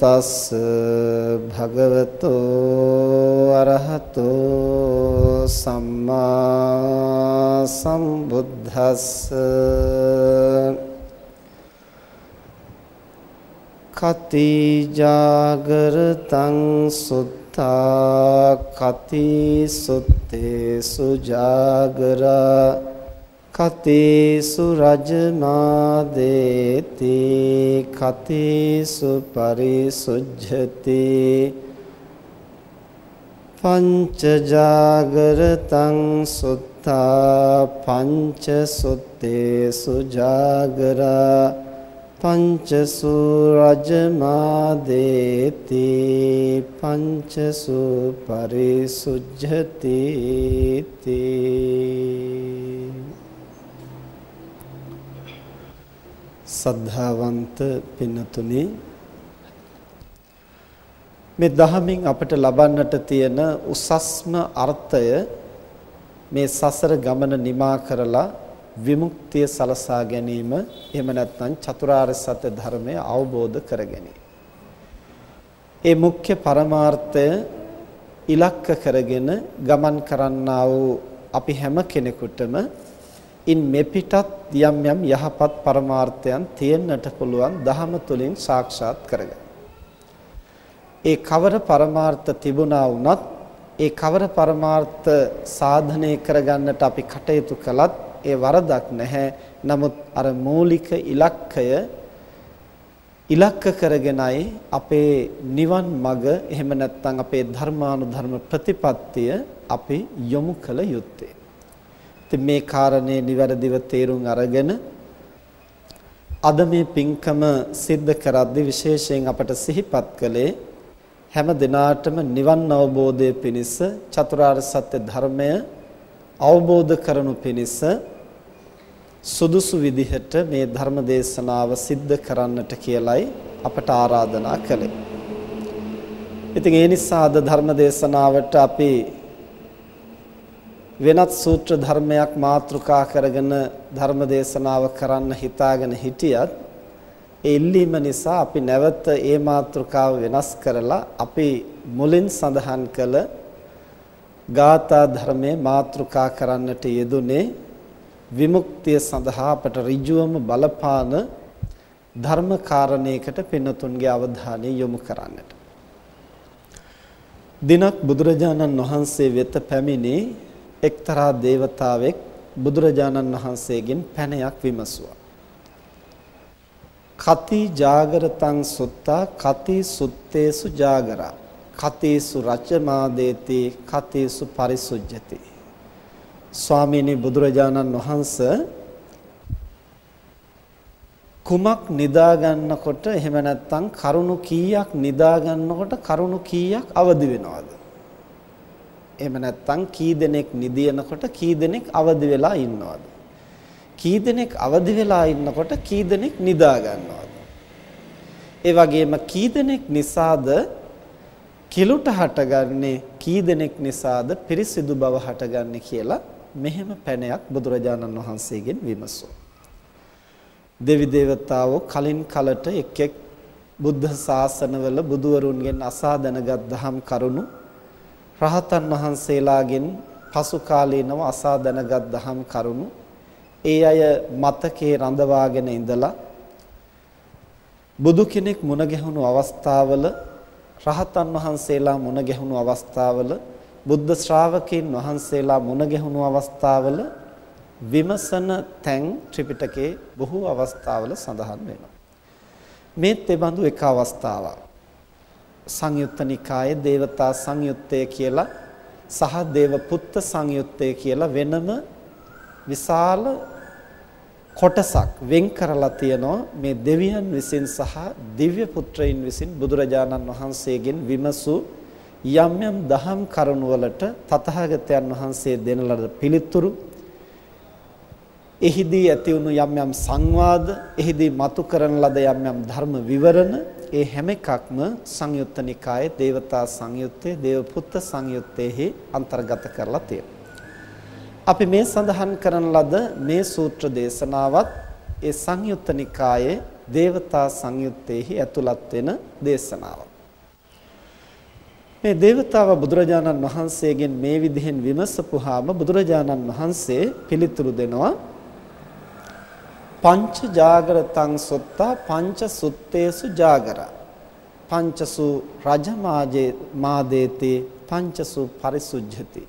තස් භගවතෝ අරහතෝ සම්මා සම්බුද්දස්ස. කති ජාගරතං සුත්තා කති සුත්තේ සුජාගරා කතේසු රජමාදේති කතේසු පරිසුජ්ජති පංච ජාගරතං සුත්තා පංච සුත්තේසු ජාගරා පංචසු රජමාදේති පංචසු පරිසුජ්ජති සද්ධාවන්ත පින්නතුනි මේ දහමින් අපට ලබන්නට තියෙන උසස්ම අර්ථය මේ සසර ගමන නිමා කරලා විමුක්තිය සලසා ගැනීම එහෙම නැත්නම් චතුරාර්ය සත්‍ය ධර්මය අවබෝධ කර ගැනීම. ඒ මුඛ්‍ය පරමාර්ථය ඉලක්ක කරගෙන ගමන් කරන්නා වූ අපි හැම කෙනෙකුටම ඉන් මෙපිටත් යම් යම් යහපත් පරමාර්ථයන් තියෙන්නට පුළුවන් දහම තුලින් සාක්ෂාත් කරගන්න. ඒ කවර පරමාර්ථ තිබුණා වුණත් ඒ කවර පරමාර්ථ සාධනය කරගන්නට අපි කටයුතු කළත් ඒ වරදක් නැහැ. නමුත් අර මූලික ඉලක්කය ඉලක්ක කරගෙනයි අපේ නිවන් මඟ එහෙම නැත්නම් අපේ ධර්මානුධර්ම ප්‍රතිපත්තිය අපි යොමු කළ යුත්තේ. ඉතින් මේ කාරණේ નિවරදිව තේරුම් අරගෙන අද මේ පින්කම සිද්ධ කරද්දී විශේෂයෙන් අපට සිහිපත් කළේ හැම දිනාටම නිවන් අවබෝධය පිණිස චතුරාර්ය සත්‍ය ධර්මය අවබෝධ කරනු පිණිස සුදුසු විදිහට මේ ධර්ම දේශනාව සිද්ධ කරන්නට කියලයි අපට ආරාධනා කළේ. ඉතින් ඒ නිසා අද ධර්ම දේශනාවට අපි වෙනත් සූත්‍ර ධර්මයක් මාතෘකා කරගෙන ධර්ම දේශනාව කරන්න හිතාගෙන හිටියත් ඒ ඉල්ලීම නිසා අපි නැවත ඒ මාතෘකාව වෙනස් කරලා අපි මුලින් සඳහන් කළ ගාථා ධර්මයේ මාතෘකා කරන්නට යෙදුනේ විමුක්තිය සඳහා අපට ඍජුවම බලපාන ධර්ම කාරණයකට පින්නතුන්ගේ අවධානය යොමු කරන්නට. දිනක් බුදුරජාණන් වහන්සේ වෙත පැමිණි එක්තරා දේවතාවෙක් බුදුරජාණන් වහන්සේගෙන් පැනයක් විමසුවා. කති ජාගරතං සුත්තා කති සුත්තේසු ජාගරා කතේසු රචමාදේති කතේසු පරිසුජ්ජති ස්වාමීනි බුදුරජාණන් වහන්සේ කුමක් නිදා ගන්නකොට එහෙම නැත්නම් කරුණු කීයක් නිදා ගන්නකොට කරුණු කීයක් අවදි වෙනවද එහෙම නැත්නම් කී දෙනෙක් නිදිනකොට කී දෙනෙක් අවදි වෙලා ඉන්නවද? කී දෙනෙක් අවදි වෙලා ඉන්නකොට කී දෙනෙක් නිදා ගන්නවද? ඒ වගේම කී දෙනෙක් නිසාද කිලුට හටගන්නේ කී දෙනෙක් නිසාද පිරිසිදු බව හටගන්නේ කියලා මෙහෙම පැනයක් බුදුරජාණන් වහන්සේගෙන් විමසුවා. දෙවි දේවතාවෝ කලින් කලට එක් එක් බුද්ධ ශාසනවල බුදුවරුන්ගෙන් අසා දැනගත් දහම් කරුණු රහතන් වහන්සේලාගෙන් පසු කාලීනව අසා දැනගත් දහම් කරුණු ඒ අය මතකේ රඳවාගෙන ඉඳලා බුදු කෙනෙක් මුණ ගැහුණු අවස්ථාවල රහතන් වහන්සේලා මුණ ගැහුණු අවස්ථාවල බුද්ධ ශ්‍රාවකයන් වහන්සේලා මුණ ගැහුණු අවස්ථාවල විමසන තැන් ත්‍රිපිටකේ බොහෝ අවස්ථාවල සඳහන් වෙනවා. මේත් ඒ බඳු එක අවස්ථාවක්. සංයුත්ත නිකායේ දේවතා සංයුත්තය කියලා සහ දේවපුත්ත සංයුත්තය කියලා වෙනම විශාල කොටසක් වෙන් කරලා තියෙනවා. මේ දෙවියන් විසින් සහ දිව්‍ය පුත්‍රයින් විසින් බුදුරජාණන් වහන්සේගෙන් විමසූ යම් යම් දහම් කරුණු වලට තථාගතයන් වහන්සේ දෙන ලද පිළිතුරු එහිදී ඇති වුණු යම් යම් සංවාද එහිදී මතු කරන ලද යම් යම් ධර්ම විවරණ ඒ හැම එකක්ම සංයුත්ත නිකායේ දේවතා සංයුත්තේ දේවපුත්ත සංයුත්තේහි අන්තර්ගත කරලා තියෙනවා. අපි මේ සඳහන් කරන ලද මේ සූත්‍ර දේශනාවත් ඒ සංයුත්ත නිකායේ දේවතා සංයුත්තේහි ඇතුළත් වෙන දේශනාවක්. මේ දේවතාව බුදුරජාණන් වහන්සේගෙන් මේ විදිහෙන් විමසපුවාම බුදුරජාණන් වහන්සේ පිළිතුරු දෙනවා පංච ජාගරතං සොත්තා පංච සුත්තේසු ජාගරා. පංචසු රජමාජේ මාදේති පංචසු පරිසුජ්ජති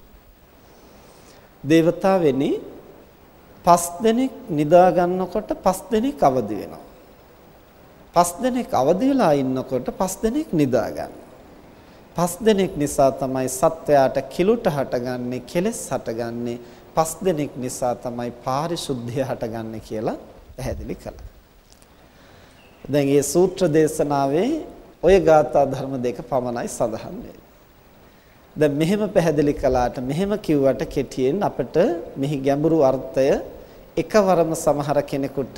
දේවතාවෙනි පස් දෙනෙක් නිදා ගන්නකොට පස් දෙනෙක් අවදි වෙනවා. පස් දෙනෙක් අවදි වෙලා ඉන්නකොට පස් දෙනෙක් නිදා ගන්නවා පස් දෙනෙක් නිසා තමයි සත්වයාට කිලුට හටගන්නේ කෙලෙස් හටගන්නේ පස් දෙනෙක් නිසා තමයි පාරිශුද්ධිය හටගන්නේ කියලා පැහැදිලි කළා. දැන් මේ සූත්‍ර දේශනාවේ ඔය ගාථා ධර්ම දෙක පමණයි සඳහන් වෙන්නේ. දැන් මෙහෙම පැහැදිලි කළාට මෙහෙම කිව්වට කෙටියෙන් අපිට මෙහි ගැඹුරු අර්ථය එකවරම සමහර කෙනෙකුට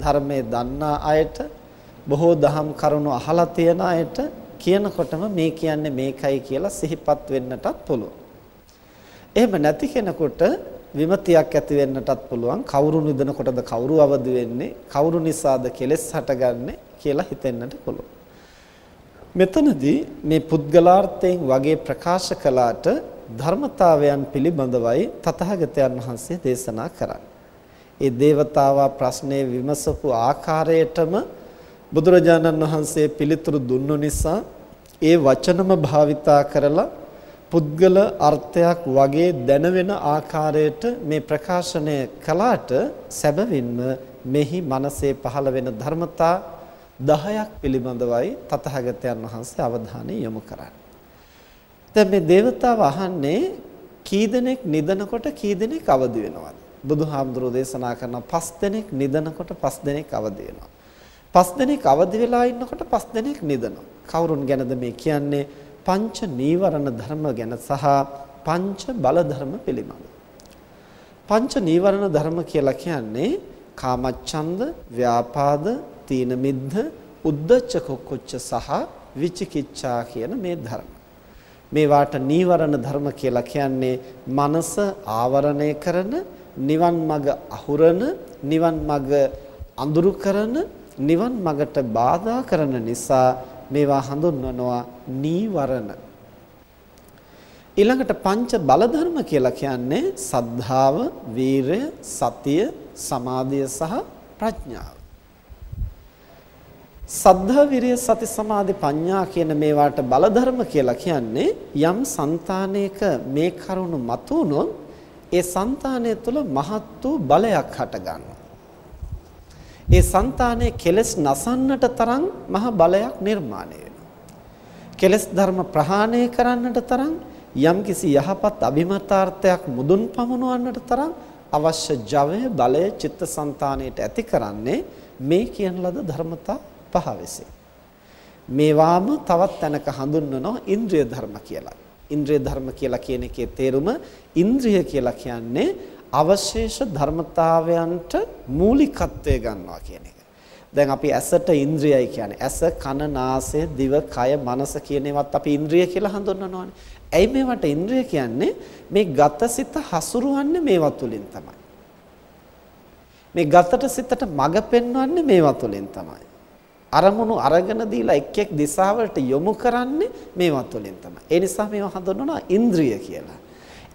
ධර්මයේ දන්නා අයට බොහෝ දහම් කරුණු අහලා තියෙන අයට කියනකොටම මේ කියන්නේ මේකයි කියලා සිහිපත් වෙන්නටත් පුළුවන්. එහෙම නැති කෙනෙකුට විමතියක් ඇති වෙන්නටත් පුළුවන් කවුරු නිදනකොටද කවුරු අවදි වෙන්නේ කවුරු නිසාද කෙලෙස් හටගන්නේ කියලා හිතෙන්නට පුළුවන් මෙතනදී මේ පුද්ගලාර්ථයෙන් වගේ ප්‍රකාශ කළාට ධර්මතාවයන් පිළිබඳවයි තථාගතයන් වහන්සේ දේශනා කරන්නේ. ඒ దేవතාවා ප්‍රශ්නේ විමසපු ආකාරයටම බුදුරජාණන් වහන්සේ පිළිතුරු දුන්නු නිසා ඒ වචනම භාවිතා කරලා පුද්ගල අර්ථයක් වගේ දැනවෙන ආකාරයට මේ ප්‍රකාශනය කළාට සැබවින්ම මෙහි මනසේ පහළ වෙන ධර්මතා 10ක් පිළිබඳවයි තථාගතයන් වහන්සේ අවධානය යොමු කරන්නේ. දැන් මේ దేవතාව අහන්නේ කී දෙනෙක් නිදනකොට කී දෙනෙක් අවදි වෙනවද? බුදුහාමුදුරෝ දේශනා කරන පස් දෙනෙක් නිදනකොට පස් දෙනෙක් අවදි වෙනවා. පස් දෙනෙක් අවදි වෙලා ඉන්නකොට පස් දෙනෙක් නිදනවා. කවුරුන් ගැනද මේ කියන්නේ? පංච නීවරණ ධර්ම ගැන සහ පංච බල ධර්ම පිළිබඳ. පංච නීවරණ ධර්ම කියලා කියන්නේ කාමච්ඡන්ද, ව්‍යාපාද, තීන මිද්ධ, උද්ධච්ච කුක්කුච්ච සහ විචිකිච්ඡා කියන මේ ධර්ම. මේවාට නීවරණ ධර්ම කියලා කියන්නේ මනස ආවරණය කරන, නිවන් මඟ අහුරන, නිවන් මඟ අඳුරු කරන, නිවන් මඟට බාධා කරන නිසා මේවා හඳුන්වනවා නීවරණ. ඊළඟට පංච බල ධර්ම කියලා කියන්නේ සද්ධාව, වීරය, සතිය, සමාධිය සහ ප්‍රඥාව. සද්ධා, විරය, සති, සමාධි, ප්‍රඥා කියන මේවාට බල ධර්ම කියලා කියන්නේ යම් సంతානයක මේ කරුණු මතුනොත් ඒ సంతානය තුළ මහත් වූ බලයක් හට ගන්නවා. ඒ సంతානයේ කෙලස් නසන්නට තරම් මහ බලයක් නිර්මාණය වෙනවා. කෙලස් ධර්ම ප්‍රහාණය කරන්නට තරම් යම්කිසි යහපත් අභිමතාර්ථයක් මුදුන් පමුණවන්නට තරම් අවශ්‍ය ජවය බලය චිත්තසංතානයට ඇති කරන්නේ මේ කියන ලද ධර්මතා පහ වෙසේ. මේවාම තවත් තැනක හඳුන්වනවා ඉන්ද්‍රිය ධර්ම කියලා. ඉන්ද්‍රිය ධර්ම කියලා කියන එකේ තේරුම ඉන්ද්‍රිය කියලා කියන්නේ අවශේෂ ධර්මතාවයන්ට මූලිකත්වය ගන්නවා කියන එක. දැන් අපි ඇසට ඉන්ද්‍රියයි කියන්නේ. ඇස, කන, නාසය, දිව, කය, මනස කියන ඒවාත් අපි ඉන්ද්‍රිය කියලා හඳුන්වනවානේ. ඇයි මේවට ඉන්ද්‍රිය කියන්නේ? මේ ගතසිත හසුරුවන්නේ මේවා තුලින් තමයි. මේ ගතට සිතට මඟ පෙන්වන්නේ මේවා තුලින් තමයි. අරමුණු අරගෙන දීලා එක් එක් දිශාවලට යොමු කරන්නේ මේවා තුලින් තමයි. ඒ නිසා මේවා හඳුන්වනවා ඉන්ද්‍රිය කියලා.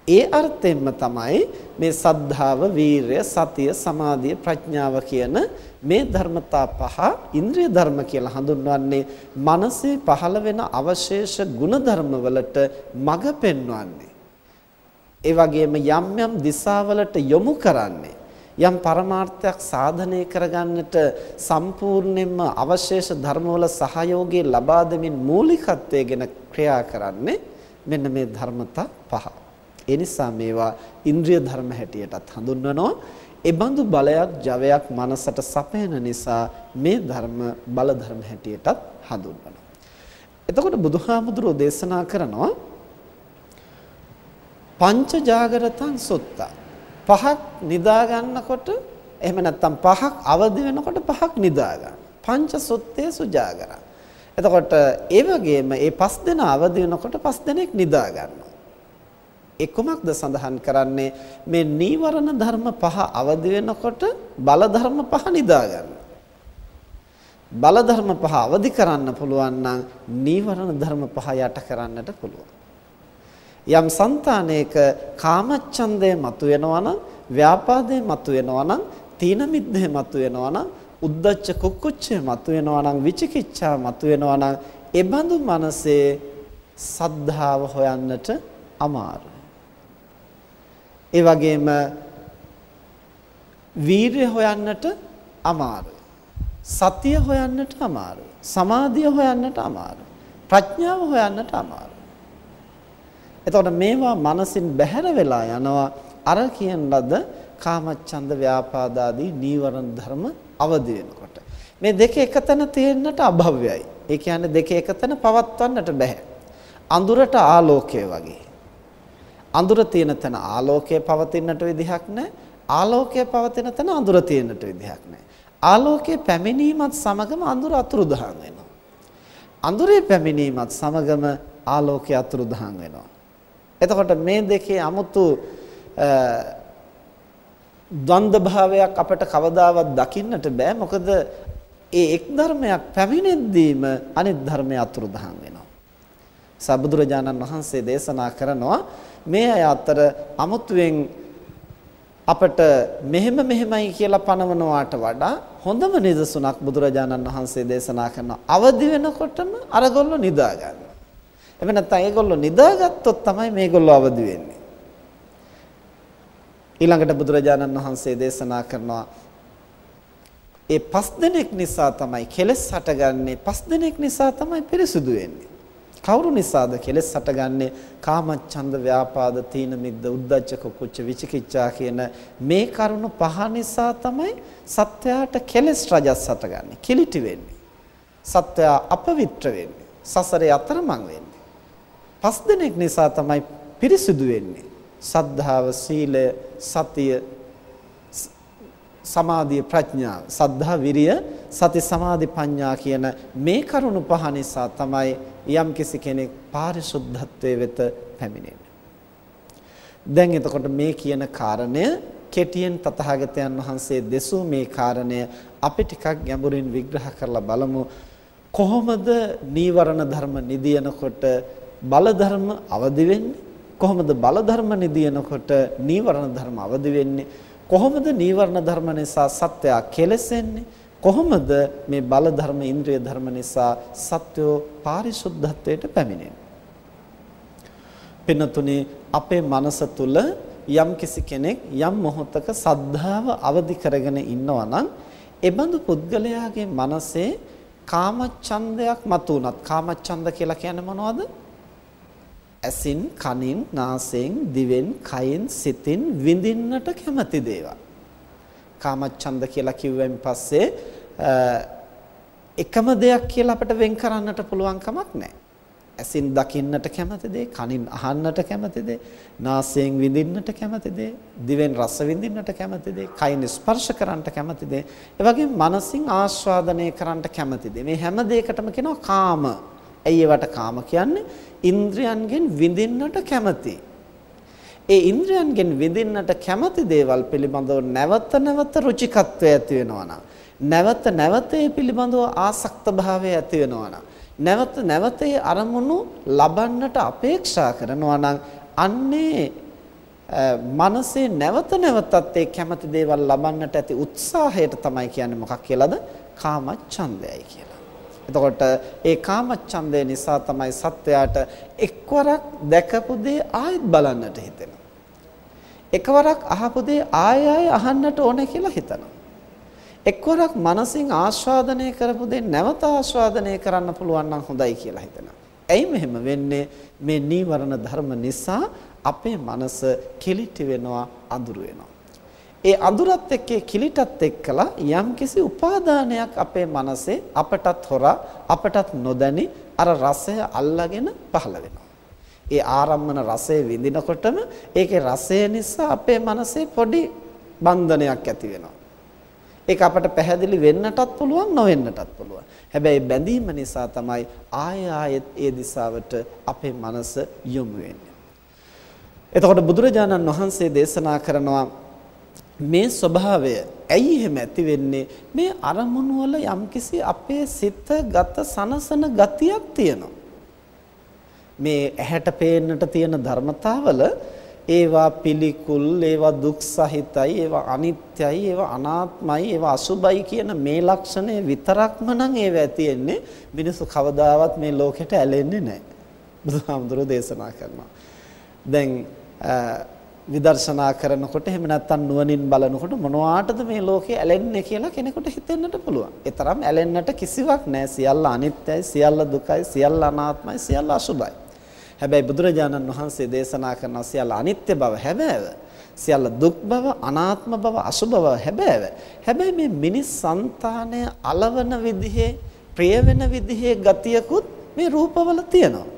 ඒ අර්ථයෙන්ම තමයි මේ සද්ධාව, වීරය, සතිය, සමාධිය, ප්‍රඥාව කියන මේ ධර්මතා පහ ඉන්ද්‍රිය ධර්ම කියලා හඳුන්වන්නේ මනසේ පහළ වෙන අවශේෂ ගුණධර්ම වලට මඟ පෙන්වන්නේ. ඒ වගේම යම් යම් දිශාවලට යොමු කරන්නේ යම් පරමාර්ථයක් සාධනය කරගන්නට සම්පූර්ණයෙන්ම අවශේෂ ධර්මවල සහයෝගය ලබා දෙමින් මූලිකත්වයේගෙන ක්‍රියා කරන්නේ මෙන්න මේ ධර්මතා පහ. ඒ නිසා මේවා ඉන්ද්‍රිය ධර්ම හැටියටත් හඳුන්වනවා. ඒ බඳු බලයක් ජවයක් මනසට සපයන නිසා මේ ධර්ම බල ධර්ම හැටියටත් හඳුන්වනවා. එතකොට බුදුහාමුදුරෝ දේශනා කරනවා පංච ජාගරතං සුත්තා පහක් නිදා ගන්නකොට එහෙම නැත්නම් පහක් අවදි වෙනකොට පහක් නිදා ගන්න. පංච සුත්තේ සුජාගරා. එතකොට ඒ වගේම මේ පස් දෙනා අවදි වෙනකොට පස් දෙනෙක් නිදා ගන්නවා. ඒ කුමක්ද සඳහන් කරන්නේ මේ නීවරණ ධර්ම පහ අවදි වෙනකොට බල ධර්ම පහ නිදා ගන්නවා. බල ධර්ම පහ අවදි කරන්න පුළුවන් නම් නීවරණ ධර්ම පහ යට කරන්නට පුළුවන්. යම් సంతානයක කාමච්ඡන්දය මතුවෙනවා නම් ව්‍යාපාදය මතුවෙනවා නම් තීන මිද්දේ මතුවෙනවා නම් උද්දච්ච කුක්කුච්චය මතුවෙනවා නම් විචිකිච්ඡා මතුවෙනවා නම් ඒ බඳු මනසේ සද්ධාව හොයන්නට අමාරුයි. ඒ වගේම වීරිය හොයන්නට අමාරුයි. සතිය හොයන්නට අමාරුයි. සමාධිය හොයන්නට අමාරුයි. ප්‍රඥාව හොයන්නට අමාරුයි. එතකොට මේවා මනසින් බැහැර වෙලා යනවා අර කියන ලද කාමච්ඡන්ද ව්‍යාපාද ආදී නීවරණ ධර්ම අවදි වෙනකොට. මේ දෙක එකතැන තේන්නට අභව්‍යයි. ඒ කියන්නේ දෙක එකතැන පවත්වන්නට බෑ. අඳුරට ආලෝකය වගේ. අඳුර තියෙන තැන ආලෝකය පවතින්නට විදිහක් නැහැ. ආලෝකය පවතින තැන අඳුර තියෙන්නට විදිහක් නැහැ. ආලෝකයේ පැමිණීමත් සමගම අඳුර අතුරුදහන් වෙනවා. අඳුරේ පැමිණීමත් සමගම ආලෝකය අතුරුදහන් වෙනවා. එතකොට මේ දෙකේ 아무තු ද්වන්ද භාවයක් අපට කවදාවත් දකින්නට බෑ මොකද ඒ එක් ධර්මයක් පැමිණෙද්දීම අනිත් ධර්මය අතුරුදහන් වෙනවා. සබුදුරජාණන් වහන්සේ දේශනා කරනවා මේ අය අතර අමුතුවෙන් අපට මෙහෙම මෙහෙමයි කියලා පනවනවාට වඩා හොඳම නිදසුනක් බුදුරජාණන් වහන්සේ දේශනා කරනවා අවදි වෙනකොටම අරගොල්ලෝ නිදා ගන්න. එහෙම නැත්නම් ඒගොල්ලෝ නිදාගත්තොත් තමයි මේගොල්ලෝ අවදි වෙන්නේ. ඊළඟට බුදුරජාණන් වහන්සේ දේශනා කරනවා ඒ පස් දෙනෙක් නිසා තමයි කෙලෙස් හටගන්නේ පස් දෙනෙක් නිසා තමයි පිරිසුදු වෙන්නේ. කවුරු නිසාද කෙලෙස් හටගන්නේ? කාමච්ඡන්ද ව්‍යාපාද තීන මිද්ද උද්ධච්ච කුච්ච විචිකිච්ඡා කියන මේ කරුණු පහ නිසා තමයි සත්‍යයට කෙලෙස් රජස් හටගන්නේ. කිලිටි වෙන්නේ. සත්‍යය අපවිත්‍ර වෙන්නේ. සසරේ අතරමං වෙන්නේ. පස් දෙනෙක් නිසා තමයි පිරිසිදු වෙන්නේ. සද්ධාව, සීලය, සතිය, සමාධිය, ප්‍රඥාව. සද්ධා, විරිය, සති, සමාධි, ප්‍රඥා කියන මේ කරුණු පහ නිසා තමයි යම්කිසි කෙනෙක් පාරිශුද්ධත්වයේ වෙත පැමිණෙන්නේ. දැන් එතකොට මේ කියන කාරණය කෙටියෙන් තථාගතයන් වහන්සේ දෙසූ මේ කාරණය අපි ටිකක් ගැඹුරින් විග්‍රහ කරලා බලමු කොහොමද නීවරණ ධර්ම නිදිනකොට බල ධර්ම අවදි වෙන්නේ කොහොමද බල ධර්ම නිදිනකොට නීවරණ ධර්ම අවදි වෙන්නේ කොහොමද නීවරණ ධර්ම නිසා සත්‍යය කෙලසෙන්නේ කොහොමද මේ බල ධර්ම ඉන්ද්‍රිය ධර්ම නිසා සත්‍යෝ පාරිශුද්ධත්වයට පැමිණෙන්නේ පින්නතුනේ අපේ මනස තුල යම් කිසි කෙනෙක් යම් මොහොතක සද්ධාව අවදි කරගෙන ඉන්නවා නම් ඒ බඳු පුද්ගලයාගේ මනසේ කාමච්ඡන්දයක් මතුනත් කාමච්ඡන්ද කියලා කියන්නේ මොනවද? ඇසින් කනින් නාසයෙන් දිවෙන් කයෙන් සිතින් විඳින්නට කැමති දේවල්. කාමච්ඡන්ද කියලා කිව්වෙන් පස්සේ එකම දෙයක් කියලා අපිට වෙන් කරන්නට පුළුවන් කමක් නැහැ. ඇසින් දකින්නට කැමතිද? කනින් අහන්නට කැමතිද? නාසයෙන් විඳින්නට කැමතිද? දිවෙන් රස විඳින්නට කැමතිද? කයින් ස්පර්ශ කරන්නට කැමතිද? ඒ වගේම මනසින් ආස්වාදනය කරන්නට කැමතිද? මේ හැම දෙයකටම කියනවා කාම. ඇයි ඒවට කාම කියන්නේ? ඉන්ද්‍රයන්ගෙන් විඳින්නට කැමති. ඒ ඉන්ද්‍රයන්ගෙන් විඳින්නට කැමති දේවල් පිළිබඳව නැවත නැවත රුචිකත්වය ඇති වෙනවා නැවත නැවත ඒ පිළිබඳව ආසක්ත භාවය ඇති වෙනවා නැවත නැවත ඒ අරමුණු ලබන්නට අපේක්ෂා කරනවා නම් අන්නේ මනසේ නැවත නැවතත් ඒ කැමති දේවල් ලබන්නට ඇති උත්සාහයට තමයි කියන්නේ මොකක් කියලාද කාමච්ඡන්දයයි කියලා. එතකොට ඒ කාමච්ඡන්දය නිසා තමයි සත්වයාට එක්වරක් දැකපු දේ ආයෙත් බලන්නට හිතෙනවා. එකවරක් අහපු දේ ආය ආය අහන්නට ඕන කියලා හිතනවා. එක්වරක් මනසින් ආස්වාදනය කරපු දේ නැවත ආස්වාදනය කරන්න පුළුවන් නම් හොඳයි කියලා හිතනවා. ඇයි මෙහෙම වෙන්නේ? මේ නීවරණ ධර්ම නිසා අපේ මනස කිලිටි වෙනවා, අඳුර වෙනවා. ඒ අඳුරත් එක්ක කිලිටත් එක්කලා යම්කිසි උපාදානයක් අපේ මනසේ අපටත් හොරා අපටත් නොදැනි අර රසය අල්ලාගෙන පහළ වෙනවා. ඒ ආරම්මන රසය විඳිනකොටම ඒකේ රසය නිසා අපේ මනසේ පොඩි බන්ධනයක් ඇති වෙනවා. ඒක අපට පැහැදිලි වෙන්නටත් පුළුවන් නොවෙන්නටත් පුළුවන්. හැබැයි බැඳීම නිසා තමයි ආය ආයෙත් ඒ දිශාවට අපේ මනස යොමු වෙන්නේ. එතකොට බුදුරජාණන් වහන්සේ දේශනා කරනවා මේ ස්වභාවය. ඇයි එහෙම ඇති වෙන්නේ? මේ අරමුණු වල යම්කිසි අපේ සිත ගත සනසන ගතියක් තියෙනවා. මේ ඇහැට පේන්නට තියෙන ධර්මතාවල ඒවා පිළිකුල් ඒවා දුක් සහිතයි ඒවා අනිත්‍යයි ඒවා අනාත්මයි ඒවා අසුබයි කියන මේ ලක්ෂණය විතරක්ම නම් ඒවා තියෙන්නේ මිනිස්සු කවදාවත් මේ ලෝකෙට ඇලෙන්නේ නැහැ. බුදුහාමුදුරෝ දේශනා කරනවා. දැන් විදර්ශනා කරනකොට එහෙම නැත්නම් නුවණින් බලනකොට මොනවාටද මේ ලෝකේ ඇලෙන්නේ කියලා කෙනෙකුට හිතෙන්නට පුළුවන්. ඒ තරම් ඇලෙන්නට කිසිවක් නැහැ. සියල්ල අනිත්‍යයි, සියල්ල දුකයි, සියල්ල අනාත්මයි, සියල්ල අසුභයි. හැබැයි බුදුරජාණන් වහන්සේ දේශනා කරන සියල්ල අනිත්‍ය බව හැබෑව. සියල්ල දුක් බව, අනාත්ම බව, අසුභ බව හැබෑව. හැබැයි මේ මිනිස් సంతානය అలවන විදිහේ, ප්‍රිය වෙන විදිහේ ගතියකුත් මේ රූපවල තියෙනවා.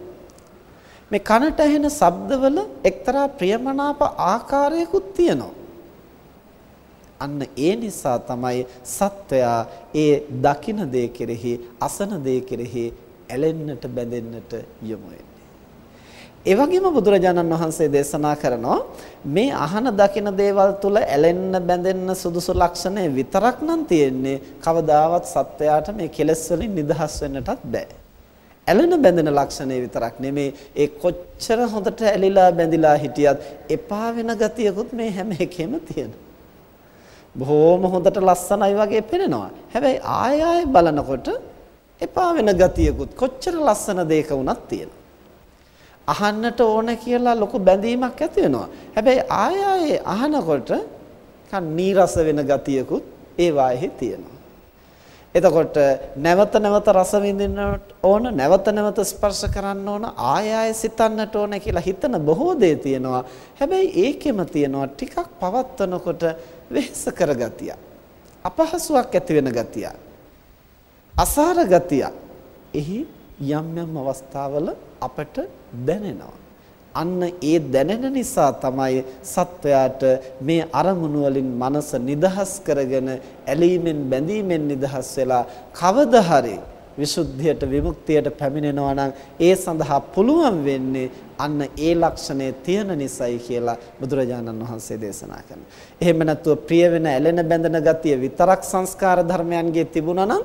මේ කනට ඇහෙන ශබ්දවල එක්තරා ප්‍රියමනාප ආකාරයකුත් තියෙනවා. අන්න ඒ නිසා තමයි සත්වයා ඒ දකින දේ කෙරෙහි අසන දේ කෙරෙහි ඇලෙන්නට බැඳෙන්නට යොමු වෙන්නේ. ඒ වගේම බුදුරජාණන් වහන්සේ දේශනා කරනවා මේ අහන දකින දේවල් තුල ඇලෙන්න බැඳෙන්න සුදුසු ලක්ෂණය විතරක් නම් තියෙන්නේ කවදාවත් සත්වයාට මේ කෙලෙස් වලින් නිදහස් වෙන්නටත් බෑ. ඇලෙන බැඳෙන ලක්ෂණය විතරක් නෙමේ ඒ කොච්චර හොඳට ඇලිලා බැඳිලා හිටියත් එපා වෙන ගතියකුත් මේ හැම එකෙම තියෙනවා. බොහොම හොඳට ලස්සනයි වගේ පේනවා. හැබැයි ආය ආය බලනකොට එපා වෙන ගතියකුත් කොච්චර ලස්සන දෙයක වුණත් තියෙනවා. අහන්නට ඕන කියලා ලොකු බැඳීමක් ඇති වෙනවා. හැබැයි ආය ආයේ අහනකොට කන් නීරස වෙන ගතියකුත් ඒ වායේ තියෙනවා. එතකොට නැවත නැවත රස විඳින්නට ඕන නැවත නැවත ස්පර්ශ කරන්න ඕන ආය ආය සිතන්නට ඕන කියලා හිතන බොහෝ දේ තියෙනවා. හැබැයි ඒකෙම තියෙනවා ටිකක් පවත්වනකොට වෙහෙස කර ගතිය. අපහසුයක් ඇති වෙන ගතිය. අසාර ගතිය. එහි යම් යම් අවස්ථාවල අපට දැනෙනවා. අන්න ඒ දැනෙන නිසා තමයි සත්වයාට මේ අරමුණු වලින් මනස නිදහස් කරගෙන ඇලීමෙන් බැඳීමෙන් නිදහස් වෙලා කවදා හරි විසුද්ධියට විමුක්තියට පැමිණෙනවා නම් ඒ සඳහා පුළුවන් වෙන්නේ අන්න ඒ ලක්ෂණය තියෙන නිසයි කියලා බුදුරජාණන් වහන්සේ දේශනා කරනවා. එහෙම නැත්නම් ප්‍රිය වෙන ඇලෙන බැඳෙන ගතිය විතරක් සංස්කාර ධර්මයන්ගේ තිබුණා නම්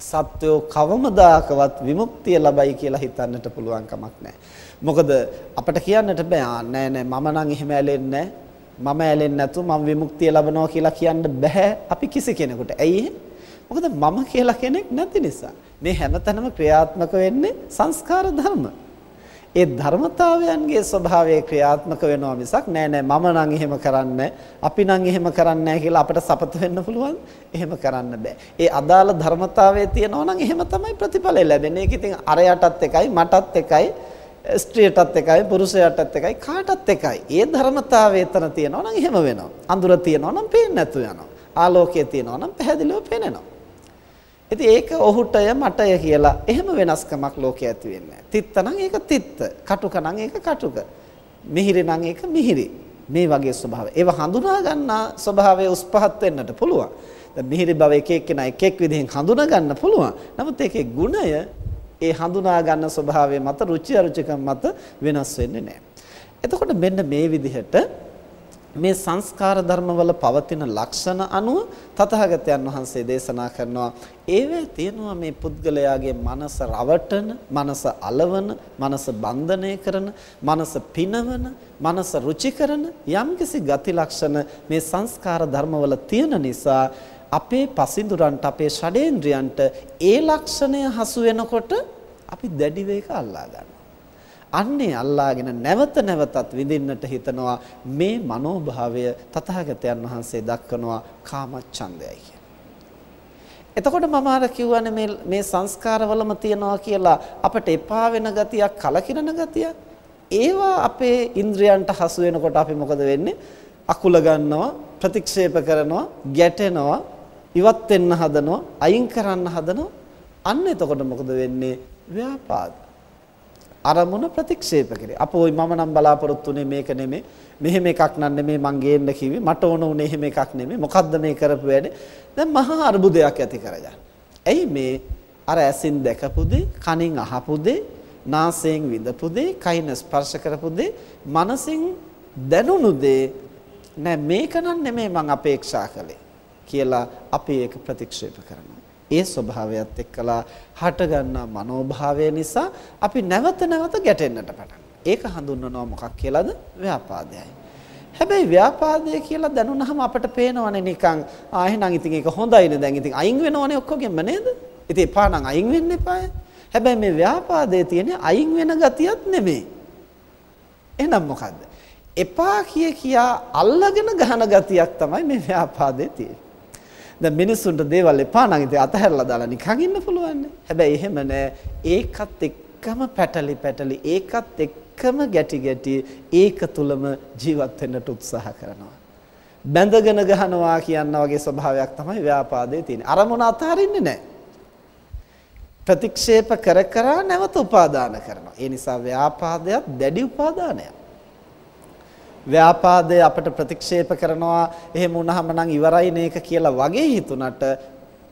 සත්වෝ කවමදාකවත් විමුක්තිය ලබයි කියලා හිතන්නට පුළුවන් කමක් නැහැ. මොකද අපිට කියන්නට බෑ නෑ නෑ මම නම් එහෙම ඇලෙන්නේ මම ඇලෙන්නේ නැතු මම විමුක්තිය ලබනවා කියලා කියන්න බෑ අපි කිසි කෙනෙකුට. ඇයි මොකද මම කියලා කෙනෙක් නැති නිසා. මේ හැමතැනම ක්‍රියාත්මක වෙන්නේ සංස්කාර ධර්ම. ඒ ධර්මතාවයන්ගේ ස්වභාවය ක්‍රියාත්මක වෙනවා මිසක් නෑ නෑ මම නම් එහෙම කරන්නේ අපි නම් එහෙම කරන්නේ කියලා අපිට සපත වෙන්න පුළුවන් එහෙම කරන්න බෑ. ඒ අදාළ ධර්මතාවයේ තියෙනවා නම් එහෙම තමයි ප්‍රතිඵලය ලැබෙන්නේ. ඒක ඉතින් අරයටත් එකයි මටත් එකයි ස්ත්‍රියටත් එකයි පුරුෂයාටත් එකයි කාටත් එකයි. ඒ ධර්මතාවය එතන තියෙනවා නම් එහෙම වෙනවා. අඳුර තියෙනවා නම් පේන්නේ නැතු යනවා. ආලෝකය තියෙනවා නම් පැහැදිලිව පේනවා. ඉතින් ඒක ඔහුටය මටය කියලා එහෙම වෙනස්කමක් ලෝකයේ ඇති වෙන්නේ නැහැ. තිත්ත නම් ඒක තිත්ත. කටුක නම් ඒක කටුක. මිහිරි නම් ඒක මිහිරි. මේ වගේ ස්වභාවය. ඒව හඳුනා ගන්නා ස්වභාවය උස් පහත් වෙන්නට පුළුවන්. දැන් මිහිරි බව එක එක්කෙනා එක එක් විදිහෙන් හඳුනා ගන්න පුළුවන්. නමුත් ඒකේ ගුණය ඒ හඳුනා ගන්න ස්වභාවය මත රුචි අරුචිකම් මත වෙනස් වෙන්නේ නැහැ. එතකොට මෙන්න මේ විදිහට මේ සංස්කාර ධර්මවල පවතින ලක්ෂණ අනුව තථාගතයන් වහන්සේ දේශනා කරනවා ඒවේ තියෙනවා මේ පුද්ගලයාගේ මනස රවටන, මනස අලවන, මනස බන්ධනය කරන, මනස පිනවන, මනස රුචි කරන යම්කිසි ගති ලක්ෂණ මේ සංස්කාර ධර්මවල තියෙන නිසා අපේ පසින්දුරන්ට අපේ ෂඩේන්ද්‍රයන්ට ඒ ලක්ෂණය හසු වෙනකොට අපි දැඩිව ඒක අල්ලා ගන්නවා අන්නේ අල්ලාගෙන නැවත නැවතත් විඳින්නට හිතනවා මේ මනෝභාවය තථාගතයන් වහන්සේ දක්වනවා කාමච්ඡන්දයයි කියන. එතකොට මම අර කියවනේ මේ මේ සංස්කාරවලම තියනවා කියලා අපට එපා වෙන ගතියක් කලකිරෙන ගතියක් ඒවා අපේ ඉන්ද්‍රයන්ට හසු වෙනකොට අපි මොකද වෙන්නේ අකුල ගන්නවා ප්‍රතික්ෂේප කරනවා ගැටෙනවා ඉවත් වෙන්න හදනවා අයින් කරන්න හදනවා අන්න එතකොට මොකද වෙන්නේ ව්‍යාපාද අරමුණ ප්‍රතික්ෂේප කරේ. අපෝ මම නම් බලාපොරොත්තු වෙන්නේ මේක නෙමෙයි. මෙහෙම එකක් නන් නෙමෙයි මං ගේන්න කිව්වේ. මට ඕන උනේ එහෙම එකක් නෙමෙයි. මොකද්ද මේ කරපු වැඩේ? දැන් මහා අරුබුදයක් ඇති කරගන්න. ඇයි මේ අර ඇසින් දැකපු දේ, කනින් අහපු දේ, නාසයෙන් විඳපු දේ, කයින් ස්පර්ශ කරපු දේ, මනසින් දැනුණු දේ නෑ මේක නම් නෙමෙයි මං අපේක්ෂා කළේ කියලා අපි ඒක ප්‍රතික්ෂේප කරනවා. ඒ ස්වභාවයත් එක්කලා හටගන්නා මනෝභාවය නිසා අපි නැවත නැවත ගැටෙන්නට පටන් ඒක හඳුන්වනවා මොකක් කියලාද? ව්‍යාපාදයයි. හැබැයි ව්‍යාපාදය කියලා දැනුණාම අපට පේනවනේ නිකන් ආ එහෙනම් ඉතින් ඒක හොඳයිනේ දැන් ඉතින් අයින් වෙනවනේ ඔක්කොගෙම නේද? ඉතින් එපා නම් අයින් වෙන්න එපාය. හැබැයි මේ ව්‍යාපාදයේ තියෙන අයින් වෙන ගතියක් නෙමෙයි. එහෙනම් මොකද්ද? එපා කිය කියා අල්ලගෙන ගහන ගතියක් තමයි මේ ව්‍යාපාදයේ තියෙන්නේ. දැන් මිනිස්සුන්ට දේවල් එපා නම් ඉතින් අතහැරලා දාලා නිකන් ඉන්න පුළුවන් හැබැයි එහෙම නෑ. ඒකත් එක්කම පැටලි පැටලි ඒකත් එක්කම ගැටි ගැටි ඒක තුලම ජීවත් වෙන්නට උත්සාහ කරනවා. බැඳගෙන ගහනවා කියන වගේ ස්වභාවයක් තමයි ව්‍යාපාදයේ තියෙන්නේ. අරමුණ අතහරින්නේ නැහැ. ප්‍රතික්ෂේප කර කර නැවත උපාදාන කරනවා. ඒ නිසා ව්‍යාපාදයක් දැඩි උපාදානයක්. ව්‍යාපාදය අපට ප්‍රතික්ෂේප කරනවා එහෙම වුණාම නම් ඉවරයි නේක කියලා වගේ හිතුණට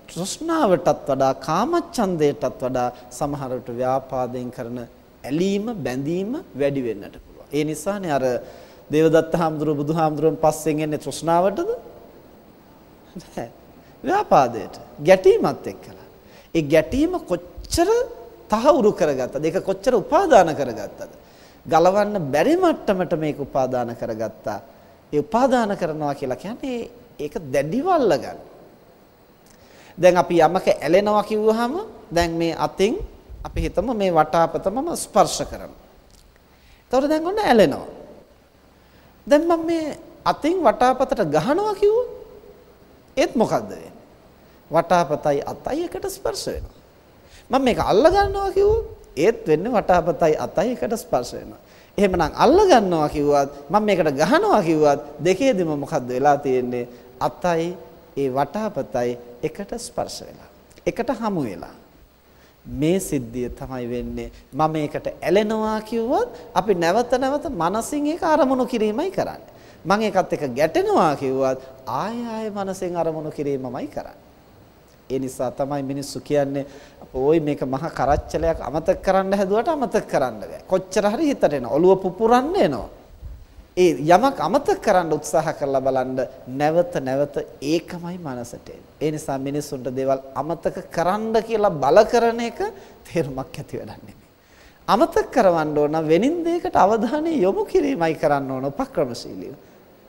තෘෂ්ණාවටත් වඩා කාමච්ඡන්දයටත් වඩා සමහර විට ව්‍යාපාදයෙන් කරන ඇලීම බැඳීම වැඩි වෙන්නට පුළුවන්. ඒ නිසානේ අර දේවදත්ත හාමුදුරුවෝ බුදුහාමුදුරුවන් පස්සෙන් එන්නේ තෘෂ්ණාවටද? නැහැ. ව්‍යාපාදයට ගැටීමත් එක්කලා. ඒ ගැටීම කොච්චර තහවුරු කරගත්තද? ඒක කොච්චර උපාදාන කරගත්තද? ගලවන්න බැරි මට්ටමට මේක උපාදාන කරගත්තා. ඒ උපාදාන කරනවා කියලා කියන්නේ ඒක දැඩිව අල්ලගන්න. දැන් අපි යමක ඇලෙනවා කිව්වහම දැන් මේ අතින් අපි හිතමු මේ වටාපතමම ස්පර්ශ කරනවා. එතකොට දැන් ඔන්න ඇලෙනවා. දැන් මම මේ අතින් වටාපතට ගහනවා කිව්වොත් ඒත් මොකද්ද වෙන්නේ? වටාපතයි අතයි එකට ස්පර්ශ වෙනවා. මම මේක අල්ල ගන්නවා කිව්වොත් ඒත් වෙන්නේ වටාපතයි අතයි එකට ස්පර්ශ වෙනවා. එහෙමනම් අල්ල ගන්නවා කිව්වත් මම මේකට ගහනවා කිව්වත් දෙකේදීම මොකද්ද වෙලා තියෙන්නේ? අතයි ඒ වටාපතයි එකට ස්පර්ශ වෙලා. එකට හමු වෙලා. මේ සිද්ධිය තමයි වෙන්නේ මම මේකට ඇලෙනවා කිව්වොත් අපි නැවත නැවත මනසින් ඒක අරමුණු කිරීමයි කරන්නේ. මම ඒකත් එක්ක ගැටෙනවා කිව්වත් ආය ආය මනසෙන් අරමුණු කිරීමමයි කරන්නේ. ඒ නිසා තමයි මිනිස්සු කියන්නේ ඕයි මේක මහා කරච්චලයක් අමතක කරන්න හැදුවට අමතක කරන්න බෑ. කොච්චර හරි හිතට එන ඔළුව පුපුරන්න එනවා. ඒ යමක් අමතක කරන්න උත්සාහ කරලා බලන්න නැවත නැවත ඒකමයි මනසට ඒ නිසා මිනිස්සුන්ට දේවල් අමතක කරන්න කියලා බල කරන එක තේරුමක් ඇති වැඩක් නෙමෙයි. අමතක කරවන්න ඕන වෙනින් දෙයකට අවධානය යොමු කිරීමයි කරන්න ඕන උපක්‍රමශීලීව.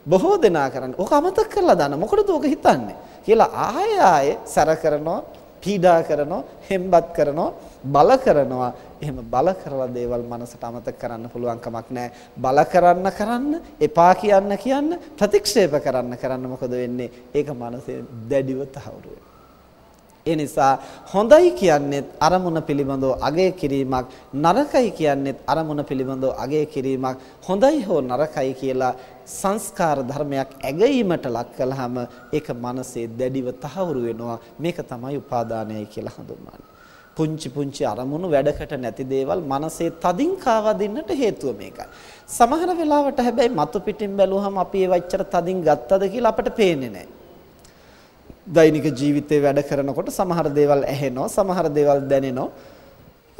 බොහෝ දෙනා කරන්නේ. ඕක අමතක කරලා දාන්න. මොකටද ඕක හිතන්නේ? කියලා ආය ආයේ සැර කරනවා, පීඩා කරනවා, හෙම්බත් කරනවා, බල කරනවා. එහෙම බල කරලා දේවල් මනසට අමතක කරන්න පුළුවන් කමක් නැහැ. බල කරන්න කරන්න, එපා කියන්න කියන්න, ප්‍රතික්ෂේප කරන්න කරන්න මොකද වෙන්නේ? ඒක මනසේ දැඩිව තහවුරු ඒ නිසා හොඳයි කියන්නේත් අරමුණ පිළිබඳව අගය කිරීමක් නරකයි කියන්නේත් අරමුණ පිළිබඳව අගය කිරීමක් හොඳයි හෝ නරකයි කියලා සංස්කාර ධර්මයක් ඇගීමට ලක් කළාම ඒක මනසේ දැඩිව තහවුරු වෙනවා මේක තමයි උපාදානයයි කියලා හඳුන්වන්නේ පුංචි පුංචි අරමුණු වැඩකට නැති දේවල් මනසේ තදින් කාවදින්නට හේතුව මේකයි. සමහර වෙලාවට හැබැයි මතු පිටින් බැලුවහම අපි ඒ වච්චර තදින් ගත්තද කියලා අපට පේන්නේ නැහැ. දෛනික ජීවිතේ වැඩ කරනකොට සමහර දේවල් ඇහෙනවා සමහර දේවල් දැනෙනවා.